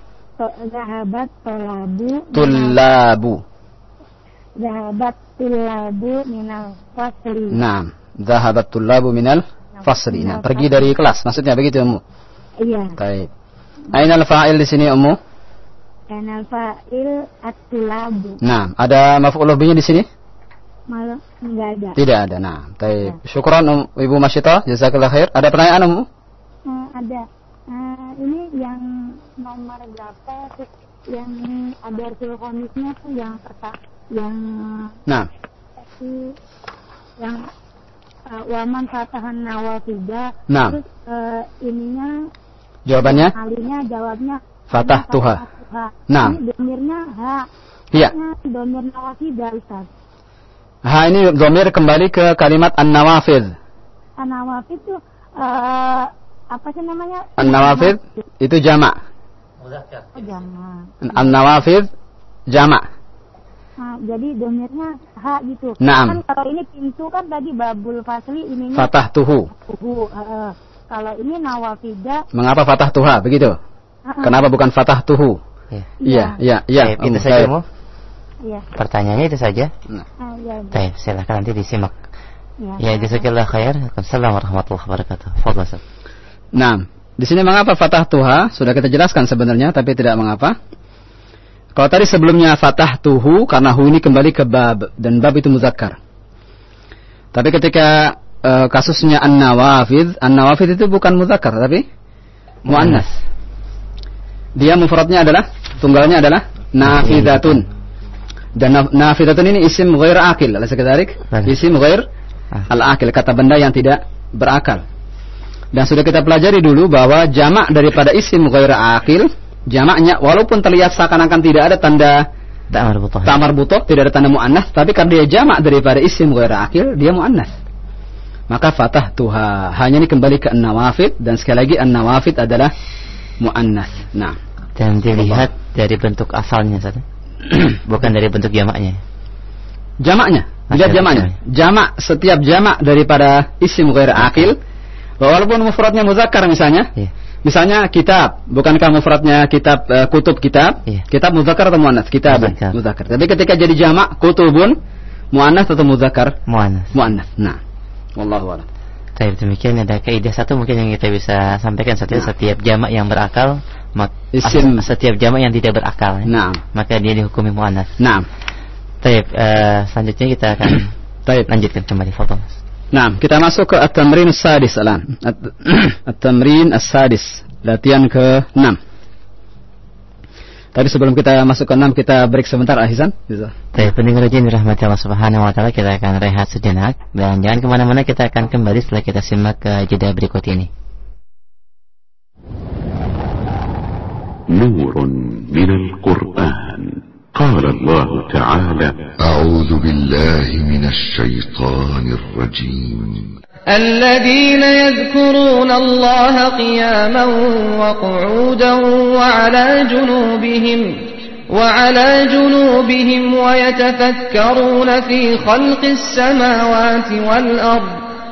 zahabat tolabu. tullabu. Zahabat tulabu minal fasli. Nah, zahabat tullabu minal fasli. Nah, pergi dari kelas. Maksudnya begitu, Ummu. Iya. Taib. Ainal fa'il di sini, Ummu? Kanal fa'il at-tulabu. Nah, ada maf'ul bihnya di sini? Malah enggak ada. Tidak ada. Nah, taib. Syukran um, Ibu Masyita, jazakallah khair. Ada pertanyaan Ummu? Eh, ada. Eh, ini yang nomor berapa? Yang ada artikel komisnya tuh yang pertama yang Nah, si yang uh, waman fatahan nawafidah Nah. terus eh, ininya jawabannya? kalinya jawabnya Fatah tuha. tuha. Nah. ini domirnya ha Iya. Domir nawafidah Ustaz Ha ini domir kembali ke kalimat an-nawafid. nawafid itu eh, apa sih namanya An-nawafid itu jamak. oh, jangan An-nawafid jamak. Nah, jadi domirnya ha gitu. Naam. Kan kalau ini pintu kan tadi babul fasli ininya Fatah tuhu. tuhu. Heeh. kalau ini nawafida Mengapa fatah tuha? Begitu. heeh. Kenapa bukan fatah tuhu? Ya. Iya, iya, iya. Itu Ummu. saja, Baik. Ummu. Iya. Pertanyaannya itu saja. Nah. Ah, ya. Baik, silakan nanti disimak. Ya. Ya, jazakallah khair. Assalamualaikum warahmatullahi wabarakatuh. Fadhil. Nah, di sini mengapa fatah tuha sudah kita jelaskan sebenarnya tapi tidak mengapa. Kalau tadi sebelumnya fatah tuhu karena hu ini kembali ke bab dan bab itu muzakkar. Tapi ketika eh, kasusnya an-nawafid, an-nawafid itu bukan muzakkar tapi muannas. Dia mufradnya adalah tunggalnya adalah nafidatun. Dan naf- nafidatun ini isim ghair akil, kadzalik? Baik. Isim ghair Ah. al-akil, kata benda yang tidak berakal. Dan sudah kita pelajari dulu bahwa jamak daripada isim ghair akil, jamaknya walaupun terlihat seakan-akan tidak ada tanda Tak marbutoh. tamar butoh, tidak ada tanda muannas, tapi karena dia jamak daripada isim ghair akil, dia muannas. Maka fatah tuha hanya ini kembali ke an-nawafid dan sekali lagi an-nawafid adalah muannas. Nah, Dan dilihat dari bentuk asalnya Ustaz. Bukan dari bentuk jamaknya. jamaknya, lihat jamaknya. Jamak setiap jamak daripada isim ghair akil, walaupun mufradnya muzakkar misalnya, Iya. Misalnya kitab, bukankah mufradnya kitab eh, kutub kitab? Iya. Kitab muzakkar atau muannas? Kitab Muzakkar. Tapi ketika jadi jamak kutubun muannas atau muzakkar? Muannas. Muannas. Nah, wallahu a'lam. Baik, demikian ada kaidah satu mungkin yang kita bisa sampaikan satu Nah. setiap jamak yang berakal Isim. as- setiap jamak yang tidak berakal. Nah, maka dia dihukumi muannas. nah. Baik, eh, selanjutnya kita akan lanjutkan kembali foto. Nah, kita masuk ke at-tamrin as-sadis alan. At- At-tamrin as-sadis, latihan ke-6. Tadi sebelum kita masuk ke 6 kita break sebentar Ahizan. Bisa. Baik, pendengar ujian dirahmati Allah Subhanahu wa taala, kita akan rehat sejenak dan jangan kemana mana kita akan kembali setelah kita simak ke jeda berikut ini. نور من القرآن قال الله تعالى أعوذ بالله من الشيطان الرجيم. الذين يذكرون الله قياما وقعودا وعلى جنوبهم وعلى جنوبهم ويتفكرون في خلق السماوات والأرض.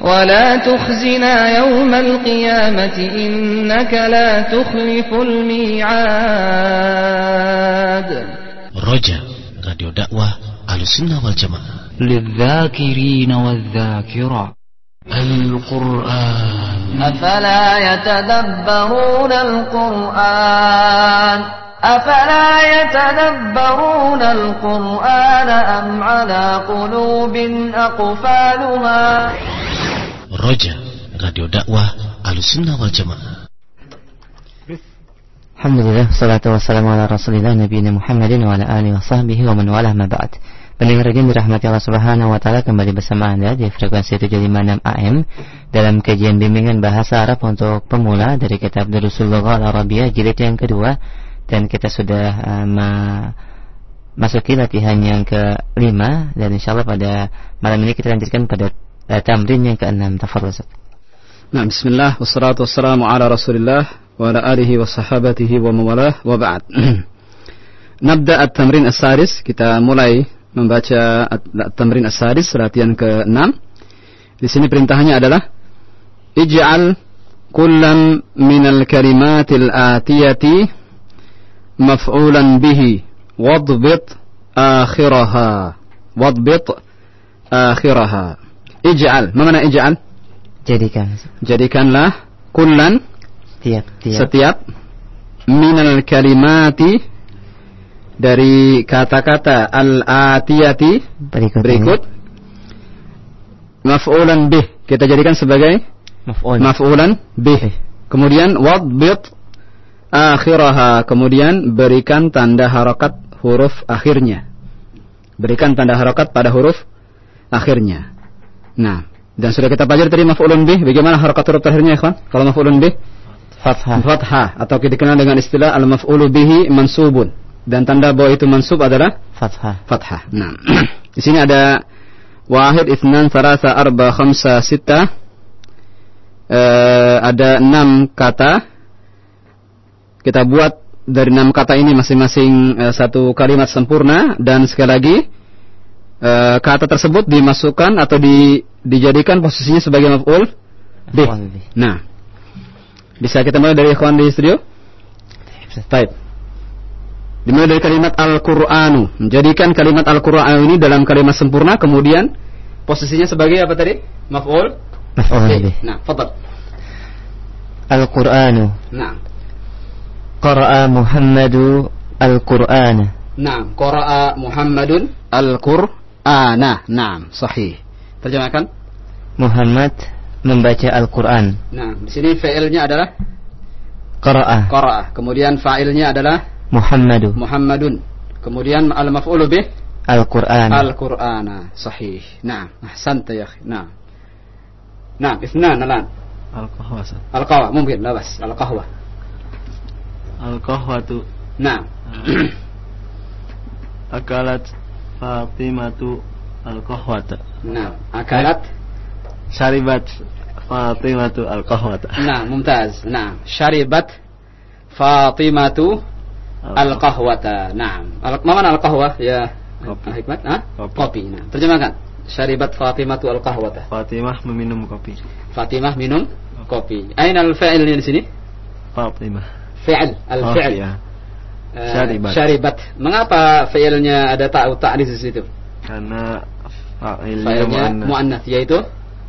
ولا تخزنا يوم القيامة إنك لا تخلف الميعاد Roja, Radio Dakwah Ahlussunnah wal Jamaah. للذاكرين والذاكرة Al-Quran. أفلا يتدبرون القرآن أفلا يتدبرون القرآن أم على قلوب أقفالها Roja, Radio Dakwah Ahlussunnah wal Jamaah. Alhamdulillah, salatu wassalamu ala rasulillah Nabi Muhammadin wa ala alihi wa sahbihi wa man walah ma Pendengar yang dirahmati Allah subhanahu wa ta'ala kembali bersama Anda di frekuensi 756 AM Dalam kajian bimbingan bahasa Arab untuk pemula dari kitab Darusul Lugha Al-Arabiyah jilid yang kedua. Dan kita sudah uh, ma- masuki latihan yang kelima. Dan insya Allah pada malam ini kita lanjutkan pada uh, tamrin yang keenam Ustaz. Nah, bismillah wassalatu wassalamu ala Rasulillah wa ala alihi wa sahabatihi wa mawalah wa ba'd. Nabda at-tamrin as-sadis, kita mulai membaca at-tamrin as-sadis latihan ke-6. Di sini perintahnya adalah ij'al kullam minal kalimatil atiyati maf'ulan bihi wadbit akhiraha wadbit akhiraha ij'al ma mana ij'al Jadikan jadikanlah kullan tiap tiap setiap minal kalimati dari kata-kata al-atiyati berikut, berikut maf'ulan bih kita jadikan sebagai Maf'ul. maf'ulan bih. Kemudian wadbit akhiraha. Kemudian berikan tanda harakat huruf akhirnya. Berikan tanda harakat pada huruf akhirnya. Nah, dan sudah kita pelajari tadi maf'ulun bih. Bagaimana harakat huruf terakhirnya, ikhwan? Kalau maf'ulun bih Fathah. fathah atau dikenal dengan istilah al-maf'ulu bihi mansubun. Dan tanda bahwa itu mansub adalah Fathah. fathah. Nah, di sini ada wahid, itsnan, thalatha, arba, khamsa, sita. Eh, ada enam kata. Kita buat dari enam kata ini masing-masing eh, satu kalimat sempurna dan sekali lagi eh, kata tersebut dimasukkan atau di, dijadikan posisinya sebagai maf'ul bih. Nah, bisa kita mulai dari ikhwan di studio? Baik. Dimulai dari kalimat Al-Qur'anu. Menjadikan kalimat Al-Qur'an ini dalam kalimat sempurna kemudian posisinya sebagai apa tadi? Maf'ul Maf'ul bih. Nah, fadal. Al-Qur'anu. Nah. Qara'a Muhammadu Al-Qur'ana. Nah, qara'a Muhammadun Al-Qur'ana. Ana, naam, sahih. Terjemahkan. Muhammad membaca Al-Quran. Nah, di sini fa'ilnya adalah Qara'ah. Qara'ah. Kemudian fa'ilnya adalah Muhammadu. Muhammadun. Kemudian al-maf'ulu bih Al-Quran. Al-Quran. Sahih. Naam. Ahsanta ya akhi. Naam. Naam, ithnan alan. Al-qahwa. Al-qahwa mungkin lepas. Al-qahwa. Al-qahwa tu. Naam. Ah. Akalat Fatimatu al-qahwata. Nah, akalat syaribat Fatimatu al-qahwata. Nah, mumtaz. Nah, syaribat Fatimatu al-qahwata. Nah, al-mana kan al-qahwah ya? Kopi. Ah, hikmat, ah? Kopi. Kopi. Nah, terjemahkan. Syaribat Fatimatu al-qahwata. Fatimah meminum kopi. Fatimah minum kopi. Aina al-fa'il di sini? Fatimah. Fi'al, al-fi'al. Eh, syaribat. syaribat. Mengapa fa'ilnya ada tak ta'nis di situ? Karena fa'ilnya muannats yaitu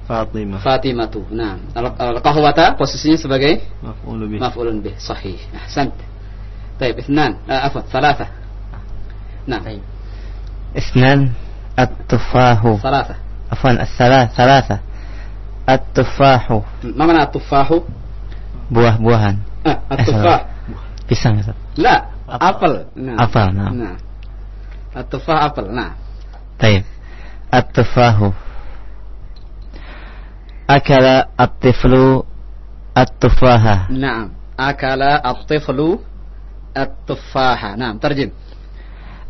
Fatimah. Fatimah tu. Nah, al-qahwata posisinya sebagai maf'ulun bih. Maf'ulun bih. Sahih. Ahsant. Baik, ithnan. Uh, afwan, thalatha. Nah. Baik. Ithnan at-tufahu. Thalatha. Afwan, as-salah, thalatha. At-tufahu. Ma hmm, mana at-tufahu? Buah-buahan. Ah, at-tufah. Pisang, Ustaz. La, apel. Nah. Apel, nah. nah. At-tufah apel. Nah. Baik. At-tufahu. Akala at-tiflu at-tufaha. Naam. Akala at-tiflu at-tufaha. Naam, terjem.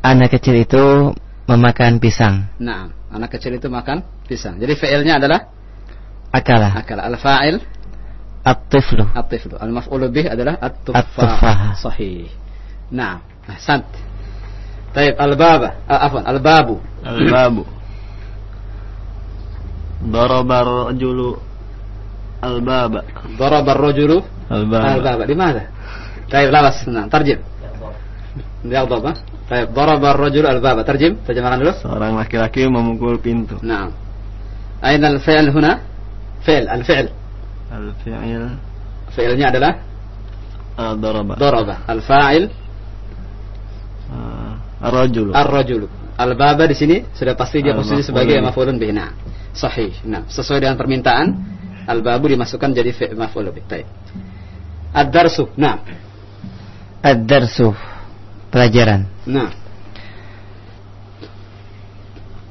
Anak kecil itu memakan pisang. Naam, anak kecil itu makan pisang. Jadi fi'ilnya adalah akala. Akala al-fa'il at-tiflu. At-tiflu. Al-maf'ul bih adalah at-tufaha. At-tufaha. Sahih. Nah, ahsant. Taib al-baba. Ah, afwan, al-babu. Al-babu. Daraba ar-rajulu al-baba. Daraba ar-rajulu Al-baba. al-baba. Limadha? Taib, la bas. Nah, tarjim. Yaghdab, ha? Taib, daraba ar-rajulu al-baba. Tarjim, terjemahkan dulu. Seorang laki-laki memukul pintu. Nah. Aina al-fi'l huna? Fi'l, al-fi'l. Al-fi'il Fi'ilnya adalah al-daraba. daraba. Al-fa'il Ah, Ar-rajulu. Ar-rajulu. Al-baba di sini sudah pasti dia posisi sebagai maf'ulun bih. Nah, sahih. Nah, sesuai dengan permintaan al-babu dimasukkan jadi maf'ulun bih. Baik. Ad-darsu. Nah. Ad-darsu. Pelajaran. Nah.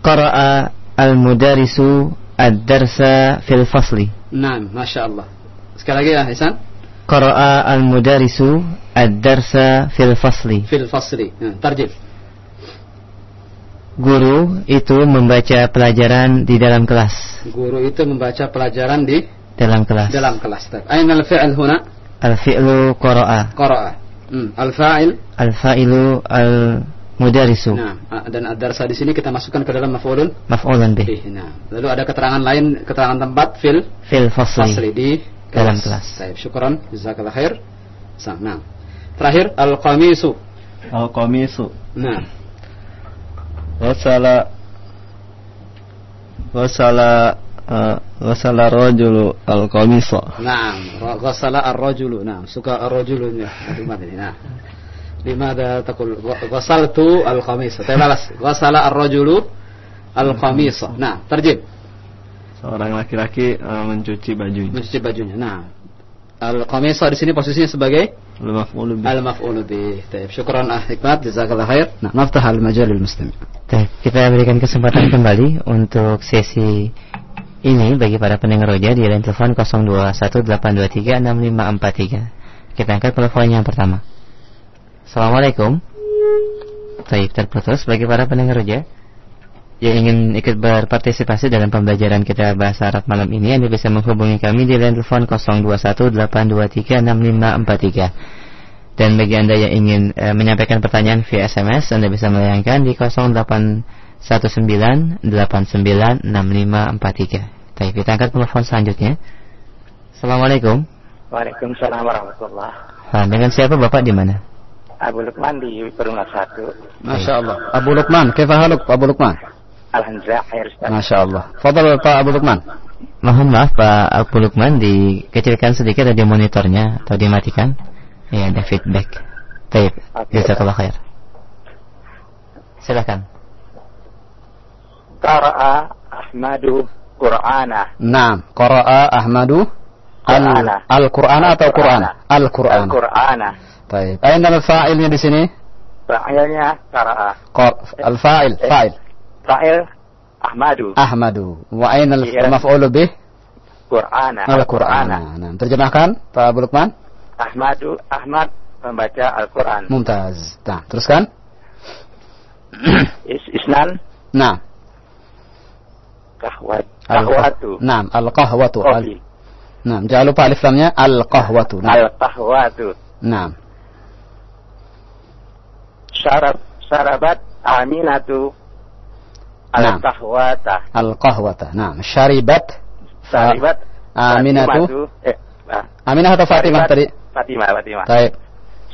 Qara'a al-mudarisu ad-darsa fil fasli. Nah, Masya Allah. Sekali lagi ya, Hasan. Qara'a al-mudarisu ad-darsa fil fasli. Fil fasri. Nah, tarjim. Guru itu membaca pelajaran di dalam kelas. Guru itu membaca pelajaran di Dalam kelas. dalam kelas. Aina al-fi'l huna? Al-fi'lu qara'a. Qara'a. Hmm. Al-fa'il. Al-fa'ilu al-mudarisu. Nah, ah, dan ad-darsa di sini kita masukkan ke dalam maf'ulun Maf'ulan bih. Nah, lalu ada keterangan lain, keterangan tempat fil Fil fasli. fasli di Dalam kelas. Baik, syukran. Jazakallah khair. Nah. Terakhir al-qamisu. Al-qamisu. Nah, Wasala Wasala uh, Wasala rajulu al-qamisa. Naam, Ra- ghassala ar-rajulu. Naam, suka ar-rajulu ya. Kalimat ini. Nah. Limada taqul gha- ghasaltu al-qamisa. Tapi balas. Ghassala ar-rajulu al-qamisa. Nah, terjem. seorang laki-laki eh, mencuci bajunya. Mencuci bajunya. Nah, al-qamisa di sini posisinya sebagai Al-maf'ul bih. al-maf'ul bih. Taib. Syukran ah hikmat, jazakallah khair. Nah, naftah al-majal lil muslim. Baik, kita berikan kesempatan kembali untuk sesi ini bagi para pendengar roja di line telepon 0218236543. Kita angkat telepon yang pertama. Assalamualaikum. Baik, terputus bagi para pendengar roja yang ingin ikut berpartisipasi dalam pembelajaran kita bahasa Arab malam ini Anda bisa menghubungi kami di line telepon 0218236543 dan bagi Anda yang ingin e, menyampaikan pertanyaan via SMS Anda bisa melayangkan di 0819896543 Baik, kita angkat telepon selanjutnya Assalamualaikum Waalaikumsalam warahmatullah. Nah, dengan siapa Bapak di mana? Abu Lukman di Perumah Satu. Masya Allah. Abu Lukman, kaifa haluk Abu Lukman? Alhamdulillah, Ustaz. Masya Allah. Fadal Pak Abu Lukman. Mohon maaf Pak Abu Lukman dikecilkan sedikit radio monitornya atau dimatikan. Ya, ada feedback. Baik, jazakallah khair. Silakan. Qara'a Ahmadu Qur'ana. Naam, qara'a Ahmadu Qur'ana. al Al-Qur'ana atau Qur'an? Al-Qur'an. Al-Qur'ana. Baik. Aina al-fa'ilnya di sini? Fa'ilnya Qara'a. Qar- Al-fa'il, fa'il. Fa'il Ahmadu. Ahmadu. Wa aina Iya. al-maf'ulu bih? Qur'ana. Al-Qur'ana. Nah, terjemahkan Pak Abu Lukman. Ahmadu Ahmad membaca Al-Qur'an. Mumtaz. Nah, teruskan. Is Isnan Nah, kahwat. Kahwatu. Naam, al-qahwatu. Al. Naam, jangan lupa alif lamnya al-qahwatu. Naam. Al-kahwatu. Naam. Syarab Syarabat Aminatu Naam. Al-kahwata. Al-qahwata. Naam, syaribat Syaribat Aminatu. Fatimatu. Eh, ah, Aminah atau Fatimah tadi? Fatimah, Fatimah. Baik.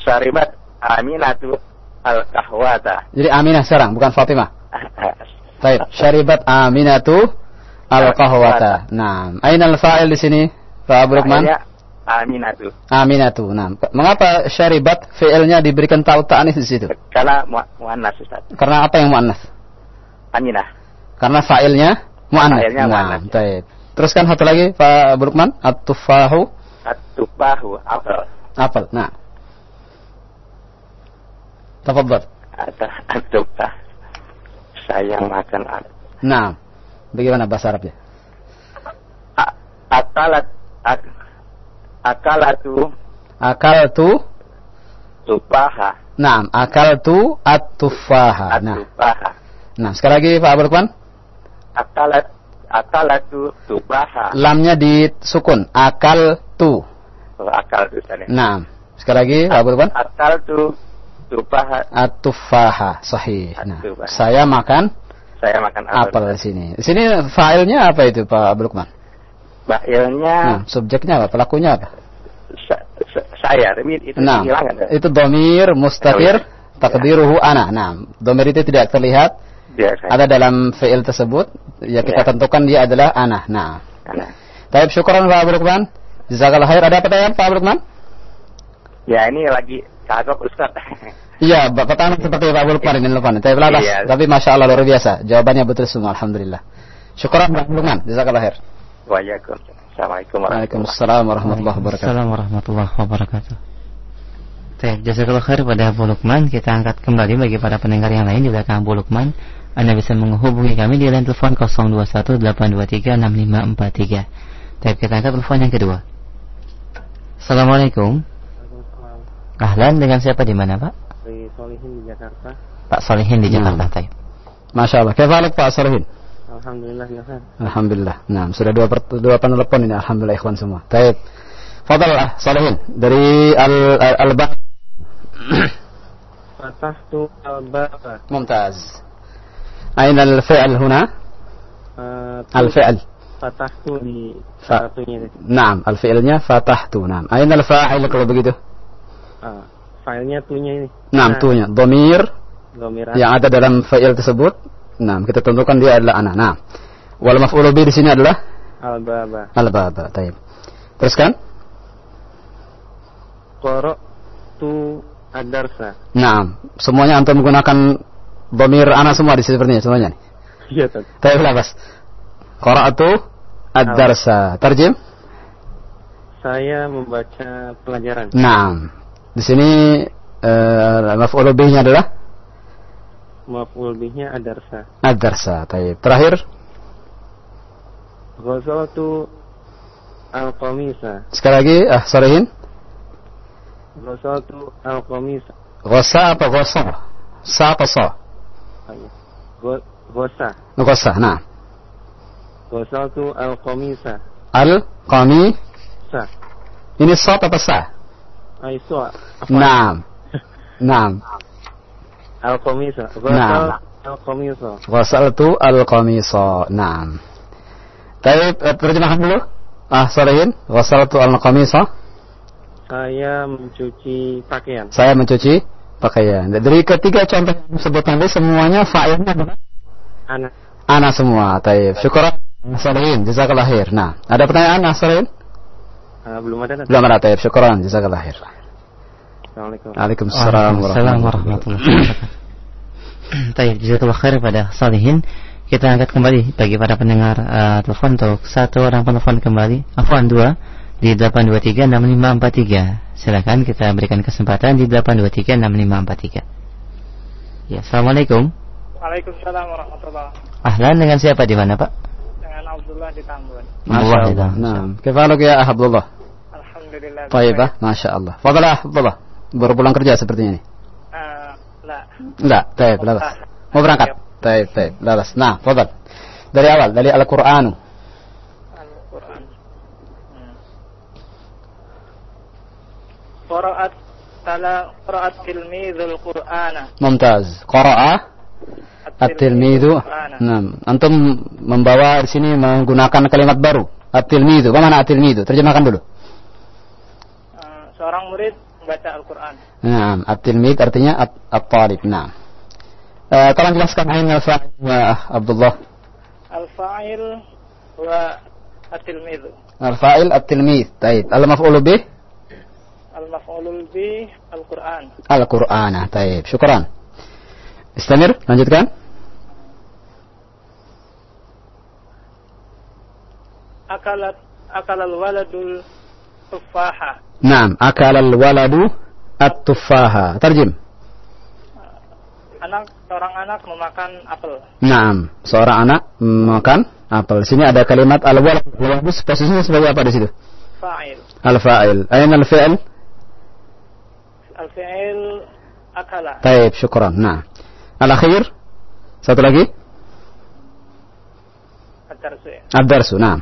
Syaribat Aminatu Al-kahwata. Jadi Aminah sekarang, bukan Fatimah. Baik, syaribat Aminatu al-qahwata. Nah, aina al-fa'il di sini? Pak Abu? Akhirnya Aminatu. Aminatu. Nah, mengapa syaribat fi'ilnya diberikan ta'u ta'anis di situ? Karena mu- muannas Ustaz. Karena apa yang muannas? Aminah. Karena fa'ilnya muannas. Fa'ilnya Nah, muannas. baik. Teruskan satu lagi Pak Abu Lukman, at-tufahu At-tufahu apel. apel. Nah. Tafadhal. At-tufah. Saya makan apel. Nah. Bagaimana bahasa Arabnya? Akalat ak- akalatu Akaltu tufaha. Naam, akaltu at-tufaha. Nah. Nah, sekali lagi Pak Abu Lukman. Akalat akalatu tufaha. Lamnya disukun. Akal tu. Oh, akal itu Ustaz. ya. Nah, sekali lagi Pak Abu Lukman. Akal tu tufaha. At-tufaha. Sahih. Nah, saya makan Saya makan apel. apel di sini. Di sini filenya apa itu Pak Abu Lukman? Bailnya Nah, subjeknya apa? Pelakunya apa? sa- sa- saya. Itu Nah, dihilangkan. Ustaz. itu domir mustatir Oh, iya. takdiruhu ana. Nah, domir itu tidak terlihat Saya. ada dalam fiil tersebut. Ya kita Ya. tentukan dia adalah ana. Nah, Karena- Taib syukuran Pak Abu Lukman. Jazakallah khair. Ada pertanyaan Pak Abu Lukman? Ya ini lagi kagok Ustaz. Iya, Pak- pertanyaan seperti Pak Abu Lukman ini telepon. Tapi labas. Iya. Tapi masya Allah luar biasa. Jawabannya betul semua. Alhamdulillah. Syukuran Pak Abu Lukman. Jazakallah khair. Waalaikumsalam. Assalamualaikum warahmatullahi Waalaikumsalam warahmatullahi wabarakatuh. Assalamualaikum warahmatullahi wabarakatuh. Baik, jazakallah khair pada Abu Lukman. Kita angkat kembali bagi para pendengar yang lain di belakang Abu Lukman. Anda bisa menghubungi kami di line telepon 0218236543. Tapi kita angkat telepon yang kedua. Assalamualaikum. Ahlan dengan siapa di mana Pak? Di Solihin di Jakarta. Pak Solihin di hmm. Jakarta. Hmm. Masya Allah. Kefalik Pak Solihin. Alhamdulillah ya kan. Alhamdulillah. Nah sudah dua dua penelpon ini. Alhamdulillah ikhwan semua. Taib. Fadal Solihin dari Al Al, al Fatah tu al Mumtaz. أين الفعل هنا Uh, الفعل Fatahtu di Fa- satunya. نعم الفعلnya فتحت نعم أين الفاعل kalau begitu Ah, filenya tunya ini. نعم tunya ضمير Domir yang ada dalam fa'il tersebut nah kita tentukan dia adalah ana nah wal maf'ul bih di sini adalah al-baba. al baba taib teruskan Qara tu ad-darsa. nah semuanya antum menggunakan dhamir ana semua di sini sepertinya semuanya nih Iya, Tad. taib labas qara'atu ad-darsa. Tarjim? Saya membaca pelajaran. Naam. Di sini uh, maf'ul bihnya adalah Maf'ul bihnya adarsa. ad-darsa. Taib. Terakhir? Ghazaltu al-qamisa. Sekali lagi, ah, sorehin. Ghazaltu al-qamisa. Ghosa apa ghosa? Sa apa sa? Go- Ghosa. Ghosa, nah. Ghazaltu al-qamisa. Al-qami. Sa. Ini sa apa sa? Aiswa. Naam. Naam. Al-qamisa. Naam. Ghazal al-qamisa. Ghasaltu al-qamisa. Naam. Taib, eh, terjemahkan dulu. Ah, sorehin. Ghasaltu al-qamisa. Saya mencuci pakaian. Saya mencuci pakaian. Dari ketiga contoh yang disebut tadi semuanya fa'ilnya adalah Anak. ana semua. Taib. Syukuran. Sorehin. Jazakallah khair. Nah, ada pertanyaan? Ah, sorehin. Ah, belum ada. Belum ada. Taib. Syukuran. Jazakallah khair. Assalamualaikum. Waalaikumsalam Waalaikumsalam warahmatullahi wabarakatuh. Taib, jazakallah khair pada salihin. Kita angkat kembali bagi para pendengar uh, telepon untuk satu orang penelpon kembali. Afwan dua di 8236543. Silakan kita berikan kesempatan di 8236543. Ya, assalamualaikum. Waalaikumsalam warahmatullahi Ahlan dengan siapa di mana Pak? Dengan Abdullah di Tambun. Masya Allah. Nah, kifaluk ya Abdullah? Alhamdulillah. Taibah, Masya Allah. Fadalah Abdullah. Baru pulang kerja sepertinya ini. Uh, lah. Enggak, taib, labas. Mau berangkat? Taib, taib, labas. Nah, fadal. Dari awal, dari Al-Qur'anu. Al-Quran. Hmm. Qira'at tala qira'at tilmidul Qur'ana. Mumtaz. Qara'a At-tilmidhu. Nah, antum membawa di sini menggunakan kalimat baru. At-tilmidhu. Apa mana at-tilmidhu? Terjemahkan dulu. Uh, seorang murid membaca Al-Quran. Nah, at-tilmid artinya at- at-talib. Nah. Eh, tolong jelaskan ain al-fa'il ya Abdullah. Al-fa'il wa at-tilmidhu. Al-fa'il at-tilmid. Taib. Al-maf'ulu bih Al-maf'ulul bi Al-Quran. Al-Qur'ana. Taib. Syukran. Istamir, lanjutkan. Akalat akalal waladul tufaha. Naam, akala al-waladu at-tuffaha. Tarjim. Anak seorang anak memakan apel. Naam, seorang anak makan apel. Sini ada kalimat al-walad. Posisinya sebagai apa di situ? Fa'il. Al-fa'il. Aina al-fi'l? Al-fi'il akala. Taib, syukran. Nah. Al-akhir? Satu lagi? Ad-darsu. Ad-darsu. Naam.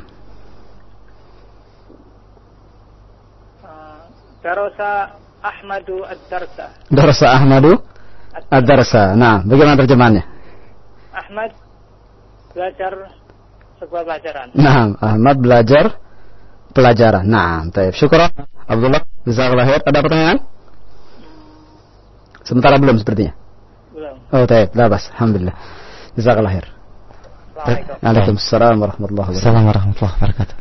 Darosa Ahmadu ad-darsa. Darsa Ahmadu Ad-darsa. Nah, bagaimana terjemahannya? Ahmad belajar sebuah pelajaran. Nah, Ahmad belajar pelajaran. Nah, taib. Syukran. Abdullah, khair. Ada pertanyaan? Sementara belum sepertinya. Belum. Oh, taib. Labas. Alhamdulillah. Jazakallah khair. Waalaikumsalam warahmatullahi wabarakatuh. Assalamualaikum warahmatullahi wabarakatuh.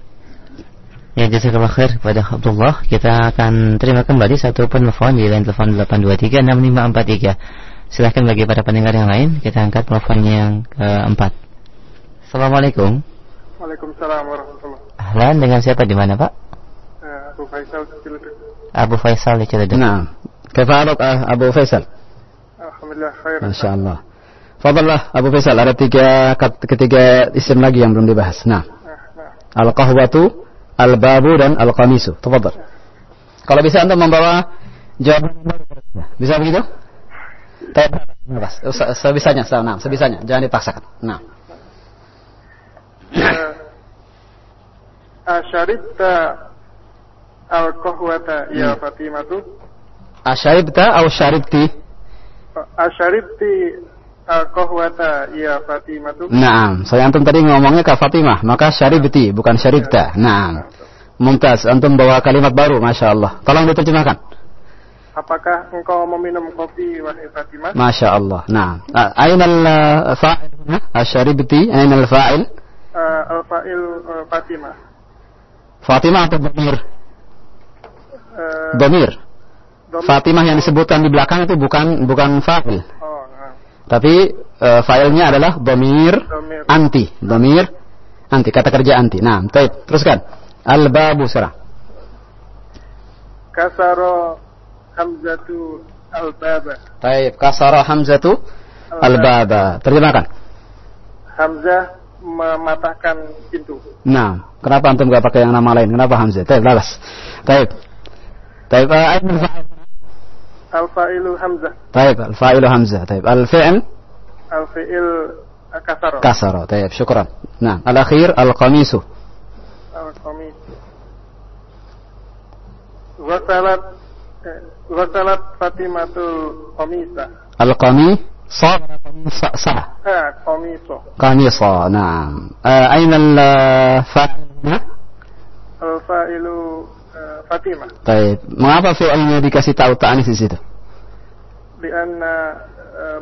Ya jazakallah khair kepada Abdullah. Kita akan terima kembali satu penelpon di line telepon 8236543. Silahkan bagi para pendengar yang lain kita angkat telepon yang keempat. Assalamualaikum. Waalaikumsalam warahmatullahi Ahlan dengan siapa di mana Pak? uh, Abu Faisal Ciledug. Abu Faisal di Ciledug. Nah, kaifa Abu Faisal? Alhamdulillah khair. Masya Allah. Fadallah Abu Faisal ada tiga ketiga isim lagi yang belum dibahas. Nah, al-qahwatu, al-babu dan al-qamisu. Tafadhal. Kalau bisa anda membawa jawaban bisa begitu? Bebas. Se- Sebisanya, se- nah, sebisanya. Jangan dipaksakan. Nah, Asyaribta al-qahwata ya Fatimatu. Asyaribta atau syaribti? Asyaribti al-qahwata ya Fatimatu. Naam. Saya antum tadi ngomongnya ke Fatimah, maka syaribti bukan syaribta. Naam. Mumtaz, antum bawa kalimat baru, masya Allah. Tolong diterjemahkan. Apakah engkau meminum kopi wahai Fatimah? Masya Allah. Nah, aina al-fa'il? Asyaribti, aina al-fa'il? Uh, al-fa'il uh, Fatimah. Fatimah atau Domir? Uh, Domir. Fatimah yang disebutkan di belakang itu bukan bukan fa'il. Oh, nah. Tapi uh, fa'ilnya adalah domir Domir. anti. Domir Anti, kata kerja anti. Nah, baik, teruskan. Al-babu serah. Kasaro hamzatu al-baba. Baik, kasara hamzatu al-baba. Terjemahkan. Hamzah mematahkan pintu. Nah, kenapa antum gak pakai yang nama lain? Kenapa Hamzah? Baik, balas. Baik. Baik, uh, الفائل همزة طيب الفائل همزة طيب الفعل الفعل كسر. كسر. طيب شكرا. نعم. الأخير القميص. القميص. وصلت وصلت فاطمة القميص. القميص. صا صا قميص. قميص. نعم. آه، أين الفاعل الفاعل Fatimah. Baik. Mengapa fi'ilnya dikasih tahu ta'anis di situ? Lianna eh,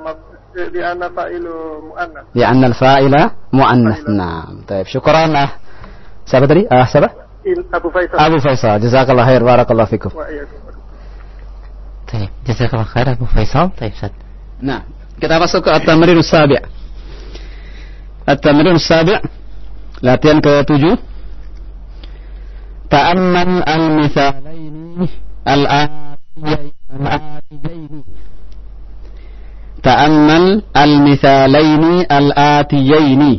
eh, lianna fa'ilu mu'annas. Lianna fa'ila mu'annas. Naam. Baik. Syukran ah. Siapa tadi? Ah, siapa? Abu Faisal. Abu Faisal. Jazakallah khair. Barakallah fikum. Wa Baik. Jazakallah khair Abu Faisal. Baik, Ustaz. Nah, kita masuk ke at-tamrin sabi'. At-tamrin sabi' latihan ke-7. Ta'ammal al-mithalaini al-atiyaini Ta'ammal al-mithalaini al-atiyaini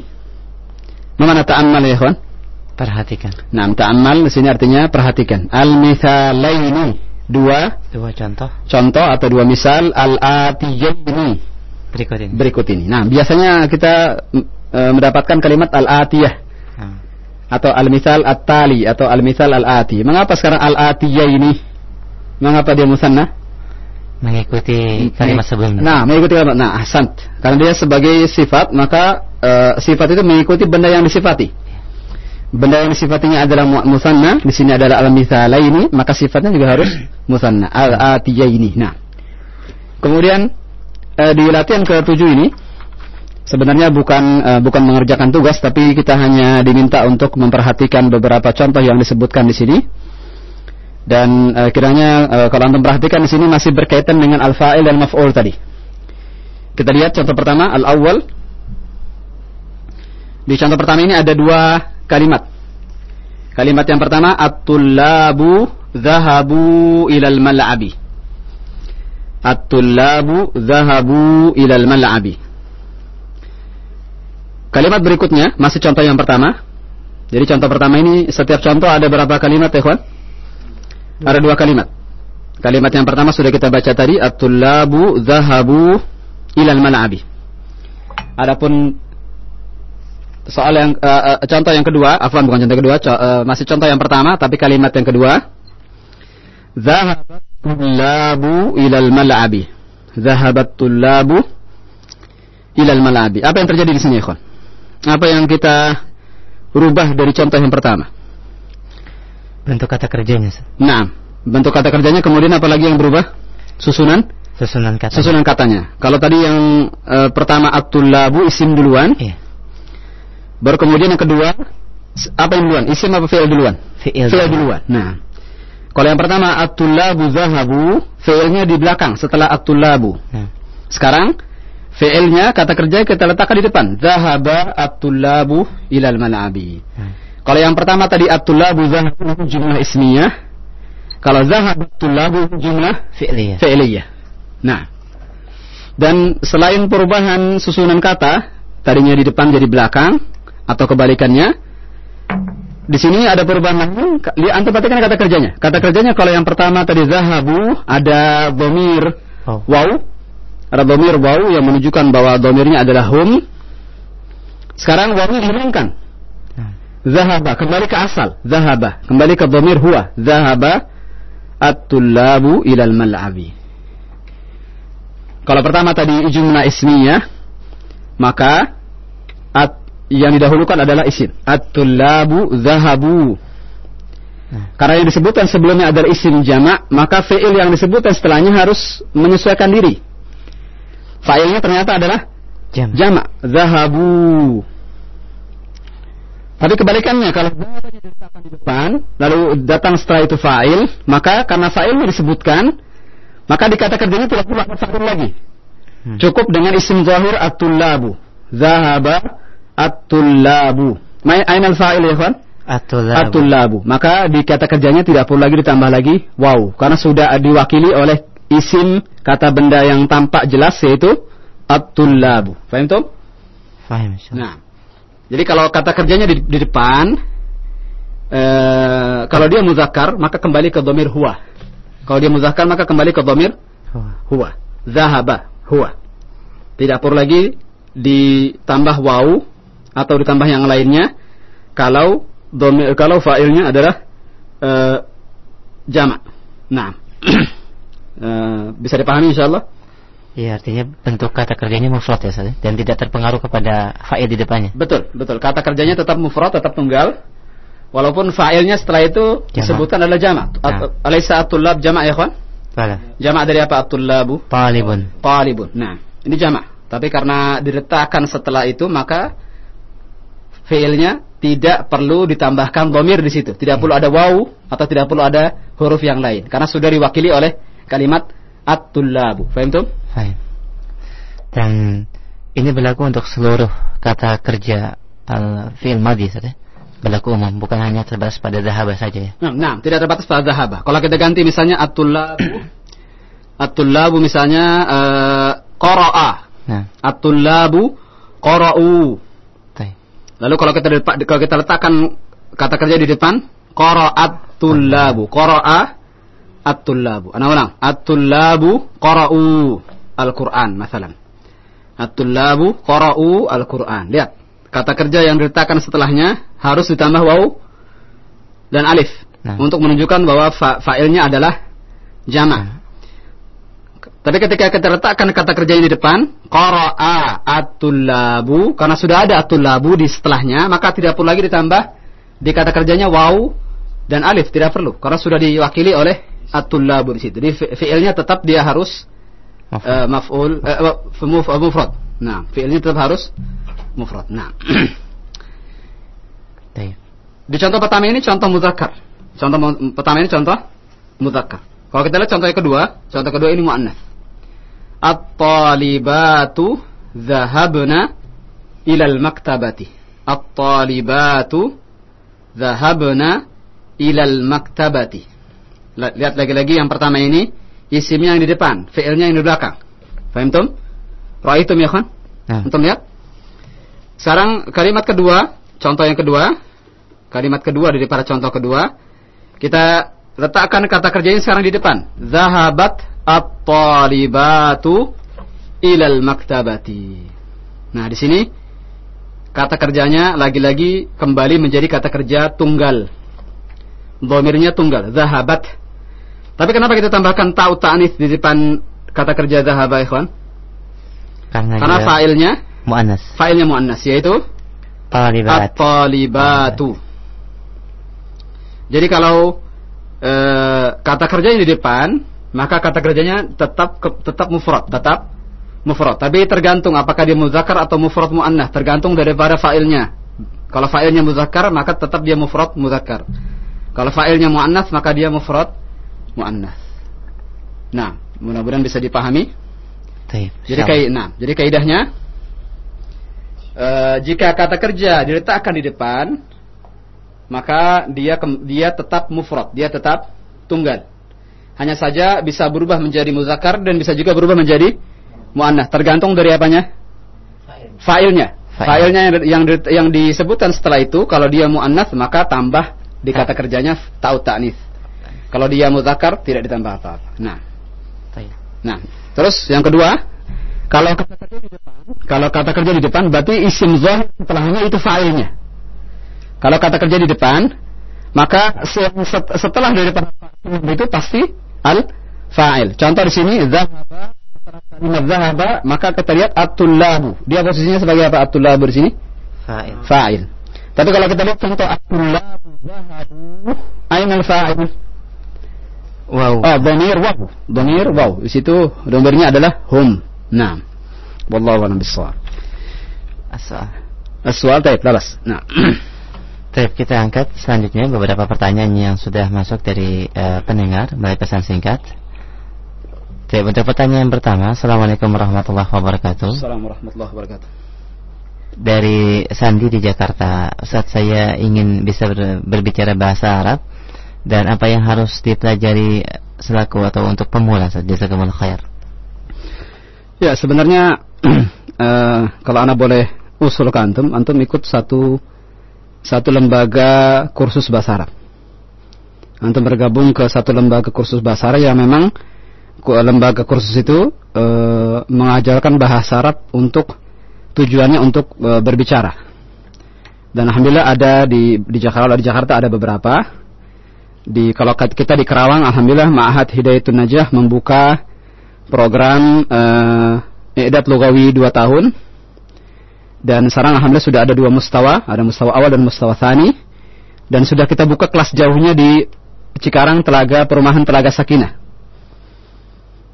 Mana ta'ammal ya? Perhatikan. Nah, ta'ammal di sini artinya perhatikan. Al-mithalaini dua Dua contoh contoh atau dua misal al-atiyaini berikut ini. berikut ini. Nah, biasanya kita e, mendapatkan kalimat al-atiyah Hmm. Atau al-misal at-tali atau al-misal al-ati. Mengapa sekarang al-atiyah ini? Mengapa dia musanna? Mengikuti kalimat sebelumnya. Nah, mengikuti kalimat. Nah, ahsan. Karena dia sebagai sifat, maka e, sifat itu mengikuti benda yang disifati. Benda yang disifatinya adalah mu- musanna, di sini adalah al-mithalaini, maka sifatnya juga harus musanna, al-atiyaini. Nah. Kemudian eh, di latihan ke-7 ini sebenarnya bukan eh, bukan mengerjakan tugas tapi kita hanya diminta untuk memperhatikan beberapa contoh yang disebutkan di sini. Dan eh, kiranya eh, kalau Anda perhatikan di sini masih berkaitan dengan al-fa'il dan maf'ul tadi. Kita lihat contoh pertama al-awwal. Di contoh pertama ini ada dua kalimat. Kalimat yang pertama at-tullabu dhahabu ilal mal'abi. At-tullabu dhahabu ilal mal'abi. Kalimat berikutnya masih contoh yang pertama. Jadi contoh pertama ini setiap contoh ada berapa kalimat ya, kawan? Ada dua kalimat. Kalimat yang pertama sudah kita baca tadi at-tullabu dhahabu ilal mal'abi. Adapun soal yang uh, uh, contoh yang kedua, afwan bukan contoh kedua, co uh, masih contoh yang pertama tapi kalimat yang kedua Zahabat tullabu ilal mal'abi. Zahabat tullabu ilal mal'abi. Apa yang terjadi di sini, ikhwan? Apa yang kita rubah dari contoh yang pertama? Bentuk kata kerjanya. Nah, bentuk kata kerjanya kemudian apa lagi yang berubah? Susunan? Susunan kata. Susunan katanya. Kalau tadi yang eh, pertama at-tullabu isim duluan. Iya. Baru kemudian yang kedua apa yang duluan? Isim apa fi'il duluan? Fi'il. Fi'il duluan. Nah. Kalau yang pertama at-tullabu zahabu, fi'ilnya di belakang setelah at-tullabu. Hmm. Sekarang fi'ilnya kata kerja kita letakkan di depan. Zahaba at-tullabu ilal mal'abi. Hmm. Kalau yang pertama tadi at-tullabu zahabu jumlah ismiyah. Kalau zahaba at-tullabu jumlah Fi'liyah. fi'liyah. Nah. Dan selain perubahan susunan kata, tadinya di depan jadi belakang atau kebalikannya, di sini ada perubahan. Li- Antum perhatikan kata kerjanya. Kata kerjanya kalau yang pertama tadi zahabu ada domir Oh. waw. Ada domir waw yang menunjukkan bahwa domirnya adalah hum. Sekarang wawnya dihilangkan. Hmm. Zahaba kembali ke asal. Zahaba kembali ke domir huwa. Zahaba at-tullabu ilal mal'abi. Kalau pertama tadi jumlah ismiyah, maka at yang didahulukan adalah isim. At-tullabu zahabu. Karena yang disebutkan sebelumnya adalah isim jamak, maka fi'il yang disebutkan setelahnya harus menyesuaikan diri. Fa'ilnya ternyata adalah Jam. jamak, zahabu. Tapi kebalikannya, kalau zahabanya diletakkan di depan, lalu datang setelah itu fa'il, maka karena fa'ilnya disebutkan, maka di kata kerjanya tidak perlu fa'il lagi. Hmm. Cukup dengan isim zahir at-tullabu. Zahaba at-tullabu. Ainal fa'il ya kawan? Atulabu. Atulabu. Maka di kata kerjanya tidak perlu lagi ditambah lagi wow karena sudah diwakili oleh isim kata benda yang tampak jelas yaitu atulabu. Paham tuh? Insyaallah. Nah, jadi kalau kata kerjanya di, di depan, eh, kalau dia muzakkar maka kembali ke domir huwa. Kalau dia muzakkar maka kembali ke domir Huwa. huwa. Zahaba huwa. Tidak perlu lagi ditambah waw atau ditambah yang lainnya kalau domir, kalau fa'ilnya adalah eh, jamak. Nah, eh, bisa dipahami insyaallah. Iya, artinya bentuk kata kerjanya mufrad ya, Ustaz, ya? dan tidak terpengaruh kepada fa'il di depannya. Betul, betul. Kata kerjanya tetap mufrad, tetap tunggal. Walaupun fa'ilnya setelah itu Jamak. disebutkan adalah jamak. Nah. Alaysa at-tullab jamak ya, kawan? Bala. Jamak dari apa at-tullabu? Talibun. Talibun. Nah, ini jamak. Tapi karena diletakkan setelah itu maka fiilnya tidak perlu ditambahkan domir di situ. Tidak perlu ada waw atau tidak perlu ada huruf yang lain karena sudah diwakili oleh kalimat at-tullabu. Faham tuh? Fahim. Dan ini berlaku untuk seluruh kata kerja al fi'il madhi, Ustaz, ya? Berlaku umum, bukan hanya terbatas pada zahaba saja ya. Nah, nah, tidak terbatas pada zahaba. Kalau kita ganti misalnya at-tullabu at-tullabu misalnya eh, qara'a. Nah, At-tullabu qara'u. baik. Lalu kalau kita kalau kita letakkan kata kerja di depan, qara'at tullabu, qara'a at-tullabu. Ana ulang, at-tullabu qara'u al-Qur'an masalan. At-tullabu qara'u al-Qur'an. Lihat, kata kerja yang diletakkan setelahnya harus ditambah waw dan alif Nah. untuk menunjukkan bahwa fa- fa'ilnya adalah jama'. Tapi ketika kita letakkan kata kerja ini di depan, qara'a at-tullabu, karena sudah ada at-tullabu di setelahnya, maka tidak perlu lagi ditambah di kata kerjanya waw dan alif, tidak perlu karena sudah diwakili oleh at-tullabu di situ. Jadi fi- fiilnya tetap dia harus Maf'ul. eh, maf'ul eh, mufrad. Nah, fiilnya tetap harus mufrad. Nah. Baik. Di contoh pertama ini contoh muzakkar. Contoh pertama ini contoh muzakkar. Kalau kita lihat contoh yang kedua, contoh kedua ini muannas. At-talibatu dhahabna ilal maktabati. At-talibatu dhahabna ilal maktabati. Lihat lagi-lagi yang pertama ini isimnya yang di depan, fiilnya yang di belakang. Faham tum? Ra'aitum ya kan? Nah, Antum lihat? Sekarang kalimat kedua, contoh yang kedua, kalimat kedua dari para contoh kedua, kita letakkan kata kerjanya sekarang di depan. Zahabat at-talibatu ilal maktabati. Nah, di sini kata kerjanya lagi-lagi kembali menjadi kata kerja tunggal. Domirnya tunggal, zahabat. Tapi kenapa kita tambahkan ta'u ta'anis di depan kata kerja zahaba, ikhwan? karena, Karena fa'ilnya muannas. Failnya muannas yaitu Talibat. at-talibatu. Jadi kalau eh, kata kerjanya di depan, maka kata kerjanya tetap tetap mufrad, tetap mufrad. Tapi tergantung apakah dia muzakkar atau mufrad muannas, tergantung daripada failnya. Kalau failnya muzakkar, maka tetap dia mufrad muzakkar. Kalau failnya muannas, maka dia mufrad muannas. Nah, mudah-mudahan bisa dipahami. Taib. Jadi kai, nah, jadi kaidahnya eh, jika kata kerja diletakkan di depan, maka dia dia tetap mufrad, dia tetap tunggal. Hanya saja bisa berubah menjadi muzakkar dan bisa juga berubah menjadi muannats, tergantung dari apanya? Failnya. Fa'il. Failnya yang yang, yang disebutkan setelah itu kalau dia muannats maka tambah di kata kerjanya tau ta'nis. Kalau dia muzakkar tidak ditambah apa-apa. Nah. Nah, terus yang kedua, kalau kata kerja di depan, kalau kata kerja di depan berarti isim zahir setelahnya itu fa'ilnya. Kalau kata kerja di depan, maka se- set- setelah dari fa'il itu pasti al fa'il. Contoh di sini zahaba setelah kalimat zahaba maka kita lihat at-tullabu. Dia posisinya sebagai apa at-tullabu di sini? Fa'il. Fa'il. Tapi kalau kita lihat contoh at-tullabu zahabu, aina al-fa'il? Wow. Oh, domir waw. Domir waw. Di situ domirnya adalah hum. Nah. Wallahu a'lam bissawab. Asal. As-su'al taib, lalas. Nah. Taib kita angkat selanjutnya beberapa pertanyaan yang sudah masuk dari eh, pendengar melalui pesan singkat. Taib untuk pertanyaan pertama, Assalamualaikum warahmatullahi wabarakatuh. Assalamualaikum warahmatullahi wabarakatuh. dari Sandi di Jakarta. Saat saya ingin bisa ber, berbicara bahasa Arab dan apa yang harus dipelajari selaku atau untuk pemula Ustaz. Jazakumullah khair. Ya, sebenarnya uh, kalau Anda boleh usul ke antum, antum ikut satu satu lembaga kursus bahasa Arab. Antum bergabung ke satu lembaga kursus bahasa Arab yang memang lembaga kursus itu uh, mengajarkan bahasa Arab untuk tujuannya untuk uh, berbicara. Dan alhamdulillah ada di di Jakarta di Jakarta ada beberapa. Di kalau kita di Kerawang alhamdulillah Ma'had Hidayatun Najah membuka program uh, I'dad Lugawi 2 tahun. Dan sekarang alhamdulillah sudah ada dua mustawa, ada mustawa awal dan mustawa thani. Dan sudah kita buka kelas jauhnya di Cikarang Telaga Perumahan Telaga Sakinah.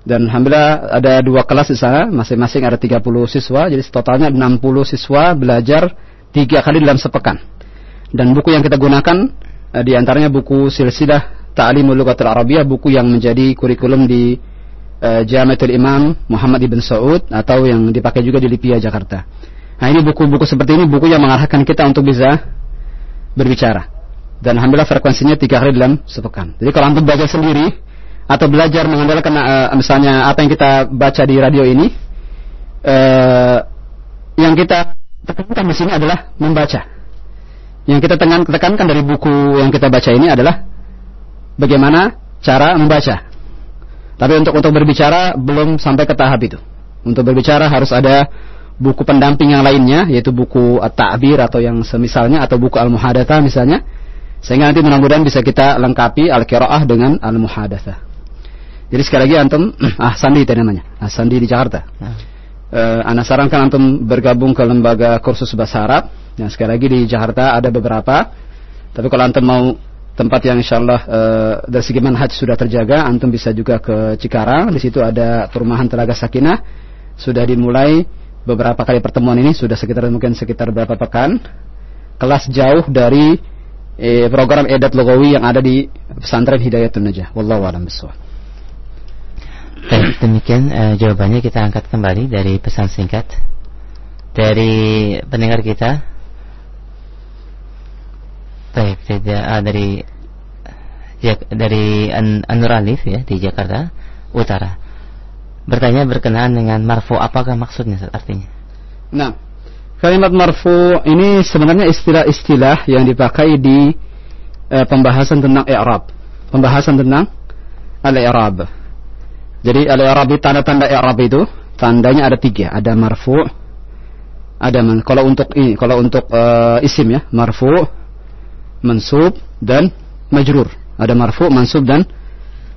Dan alhamdulillah ada dua kelas di sana, masing-masing ada 30 siswa, jadi totalnya 60 siswa belajar tiga kali dalam sepekan. Dan buku yang kita gunakan di antaranya buku silsilah Ta'limul Lughatil Arabiyah, buku yang menjadi kurikulum di uh, Jamiatul Imam Muhammad Ibn Saud atau yang dipakai juga di Lipia Jakarta. Nah, ini buku-buku seperti ini buku yang mengarahkan kita untuk bisa berbicara. Dan alhamdulillah frekuensinya tiga kali dalam sepekan. Jadi kalau antum belajar sendiri, atau belajar mengandalkan uh, misalnya apa yang kita baca di radio ini uh, yang kita tekankan di sini adalah membaca. Yang kita tekankan dari buku yang kita baca ini adalah bagaimana cara membaca. Tapi untuk untuk berbicara belum sampai ke tahap itu. Untuk berbicara harus ada buku pendamping yang lainnya yaitu buku at-ta'bir atau yang semisalnya atau buku al-muhadatsah misalnya sehingga nanti mudah-mudahan bisa kita lengkapi al-qiraah dengan al-muhadatsah. Jadi sekali lagi antum ah Sandi itu namanya. Ah Sandi di Jakarta. Nah. Uh, Ana sarankan antum bergabung ke lembaga kursus bahasa Arab. Yang sekali lagi di Jakarta ada beberapa. Tapi kalau antum mau tempat yang insya Allah uh, dari segi manhaj sudah terjaga, antum bisa juga ke Cikarang. Di situ ada perumahan Telaga Sakinah. Sudah dimulai beberapa kali pertemuan ini sudah sekitar mungkin sekitar berapa pekan. Kelas jauh dari eh, program edat logawi yang ada di pesantren Hidayatun Najah. Wallahu a'lam bishawab. Baik, demikian uh, jawabannya kita angkat kembali dari pesan singkat dari pendengar kita. Baik, uh, dari dari An Anur Alif ya di Jakarta Utara. Bertanya berkenaan dengan marfu, apakah maksudnya artinya? Nah, kalimat marfu ini sebenarnya istilah-istilah yang dipakai di uh, pembahasan tentang i'rab. Pembahasan tentang al-i'rab jadi al-i'rab tanda-tanda i'rab itu tandanya ada tiga, ada marfu, ada man. Kalau untuk ini, kalau untuk uh, isim ya, marfu, mansub dan majrur. Ada marfu, mansub dan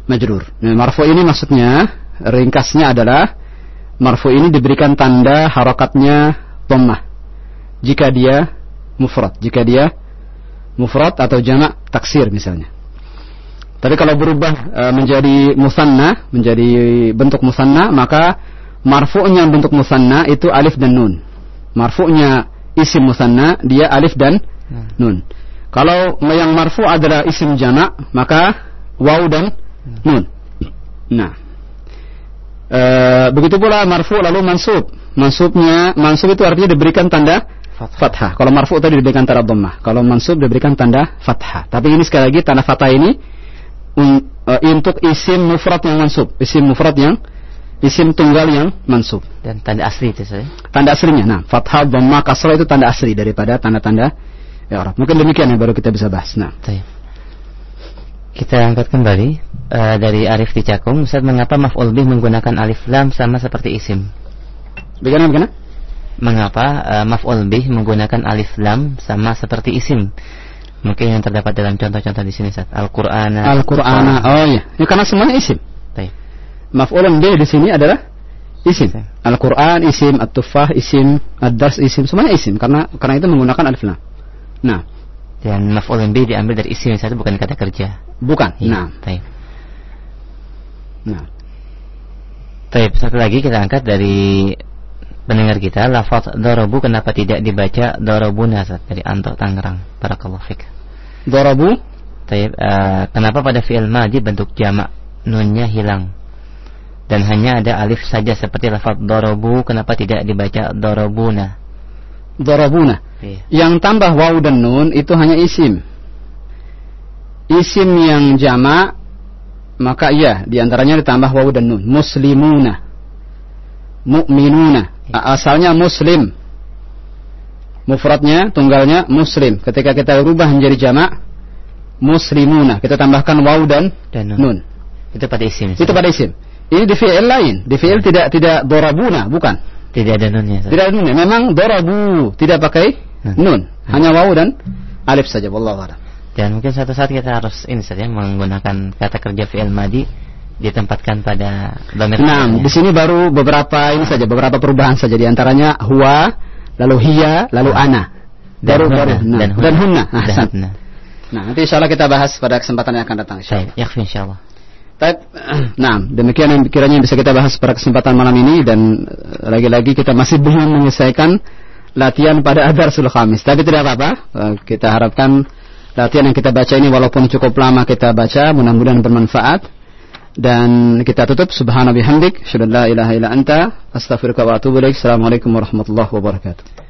majrur. Nah, marfu ini maksudnya ringkasnya adalah marfu ini diberikan tanda harakatnya dhammah jika dia mufrad, jika dia mufrad atau jamak taksir misalnya. Tapi kalau berubah e, menjadi musanna, menjadi bentuk musanna, maka marfu'nya bentuk musanna itu alif dan nun. Marfu'nya isim musanna dia alif dan hmm. nun. Kalau yang marfu adalah isim jamak, maka waw dan nun. Nah. E, begitu pula marfu lalu mansub. Mansubnya mansub itu artinya diberikan tanda fathah. Kalau marfu tadi diberikan tanda dhammah. Kalau mansub diberikan tanda fathah. Tapi ini sekali lagi tanda fathah ini un, uh, untuk isim mufrad yang mansub, isim mufrad yang isim tunggal yang mansub. Dan tanda asli itu saya. Tanda aslinya. Nah, fathah dhamma kasrah itu tanda asli daripada tanda-tanda ya Arab. Mungkin demikian yang baru kita bisa bahas. Nah. Taip. Kita angkat kembali uh, dari Arif di Cakung. Ustaz, mengapa maf'ul bih menggunakan alif lam sama seperti isim? Bagaimana bagaimana? Mengapa uh, maf'ul bih menggunakan alif lam sama seperti isim? Mungkin yang terdapat dalam contoh-contoh di sini Ustaz. Al-Qur'an. Al-Qur'an. Oh iya. Ya karena semuanya isim. Baik. Maf'ulun bih di sini adalah isim. Al-Qur'an isim, At-Tufah isim, Ad-Dars isim, semuanya isim karena karena itu menggunakan alif lam. Nah, dan maf'ulun bih diambil dari isim satu bukan kata kerja. Bukan. Ya, nah. Baik. Nah. Baik, satu lagi kita angkat dari pendengar kita lafaz darabu kenapa tidak dibaca darabuna dari Anto Tangerang barakallahu fik darabu Taib, uh, kenapa pada fi'il madhi bentuk jamak nunnya hilang dan hanya ada alif saja seperti lafaz darabu kenapa tidak dibaca darabuna. Iya. Yang tambah waw dan nun itu hanya isim. Isim yang jamak maka iya di antaranya ditambah waw dan nun. Muslimuna, mu'minuna. A- Asalnya muslim. Mufradnya, tunggalnya muslim. Ketika kita rubah menjadi jamak muslimuna, kita tambahkan waw dan Dan nun. nun. Itu pada isim. Itu pada isim. Ini di fi'il lain. Di fi'il tidak tidak dorabuna, bukan. Tidak ada nunnya. Tidak ada nun. Memang dorabu tidak pakai nun. Hanya waw dan alif saja. Wallahu a'lam. Dan mungkin suatu saat kita harus ini saja menggunakan kata kerja fi'il madi ditempatkan pada dhamir Nah, di sini baru beberapa ini saja, beberapa perubahan saja di antaranya huwa, lalu hiya, lalu ana. Dan Baru hunna, baru nah, dan hunna. dan hunna. Dan hunna. Nah, nanti insyaallah kita bahas pada kesempatan yang akan datang insyaallah. Yakfi insyaallah. Baik, nah demikian yang kiranya bisa kita bahas pada kesempatan malam ini dan eh, lagi-lagi kita masih belum menyelesaikan latihan pada Adarsul Khamis. Tapi tidak apa-apa, eh, kita harapkan latihan yang kita baca ini walaupun cukup lama kita baca, mudah-mudahan bermanfaat. Dan kita tutup subhanallahi bihamdik, syadallah ilaha illa anta, astaghfiruka wa atubu ilaik. Assalamualaikum warahmatullahi wabarakatuh.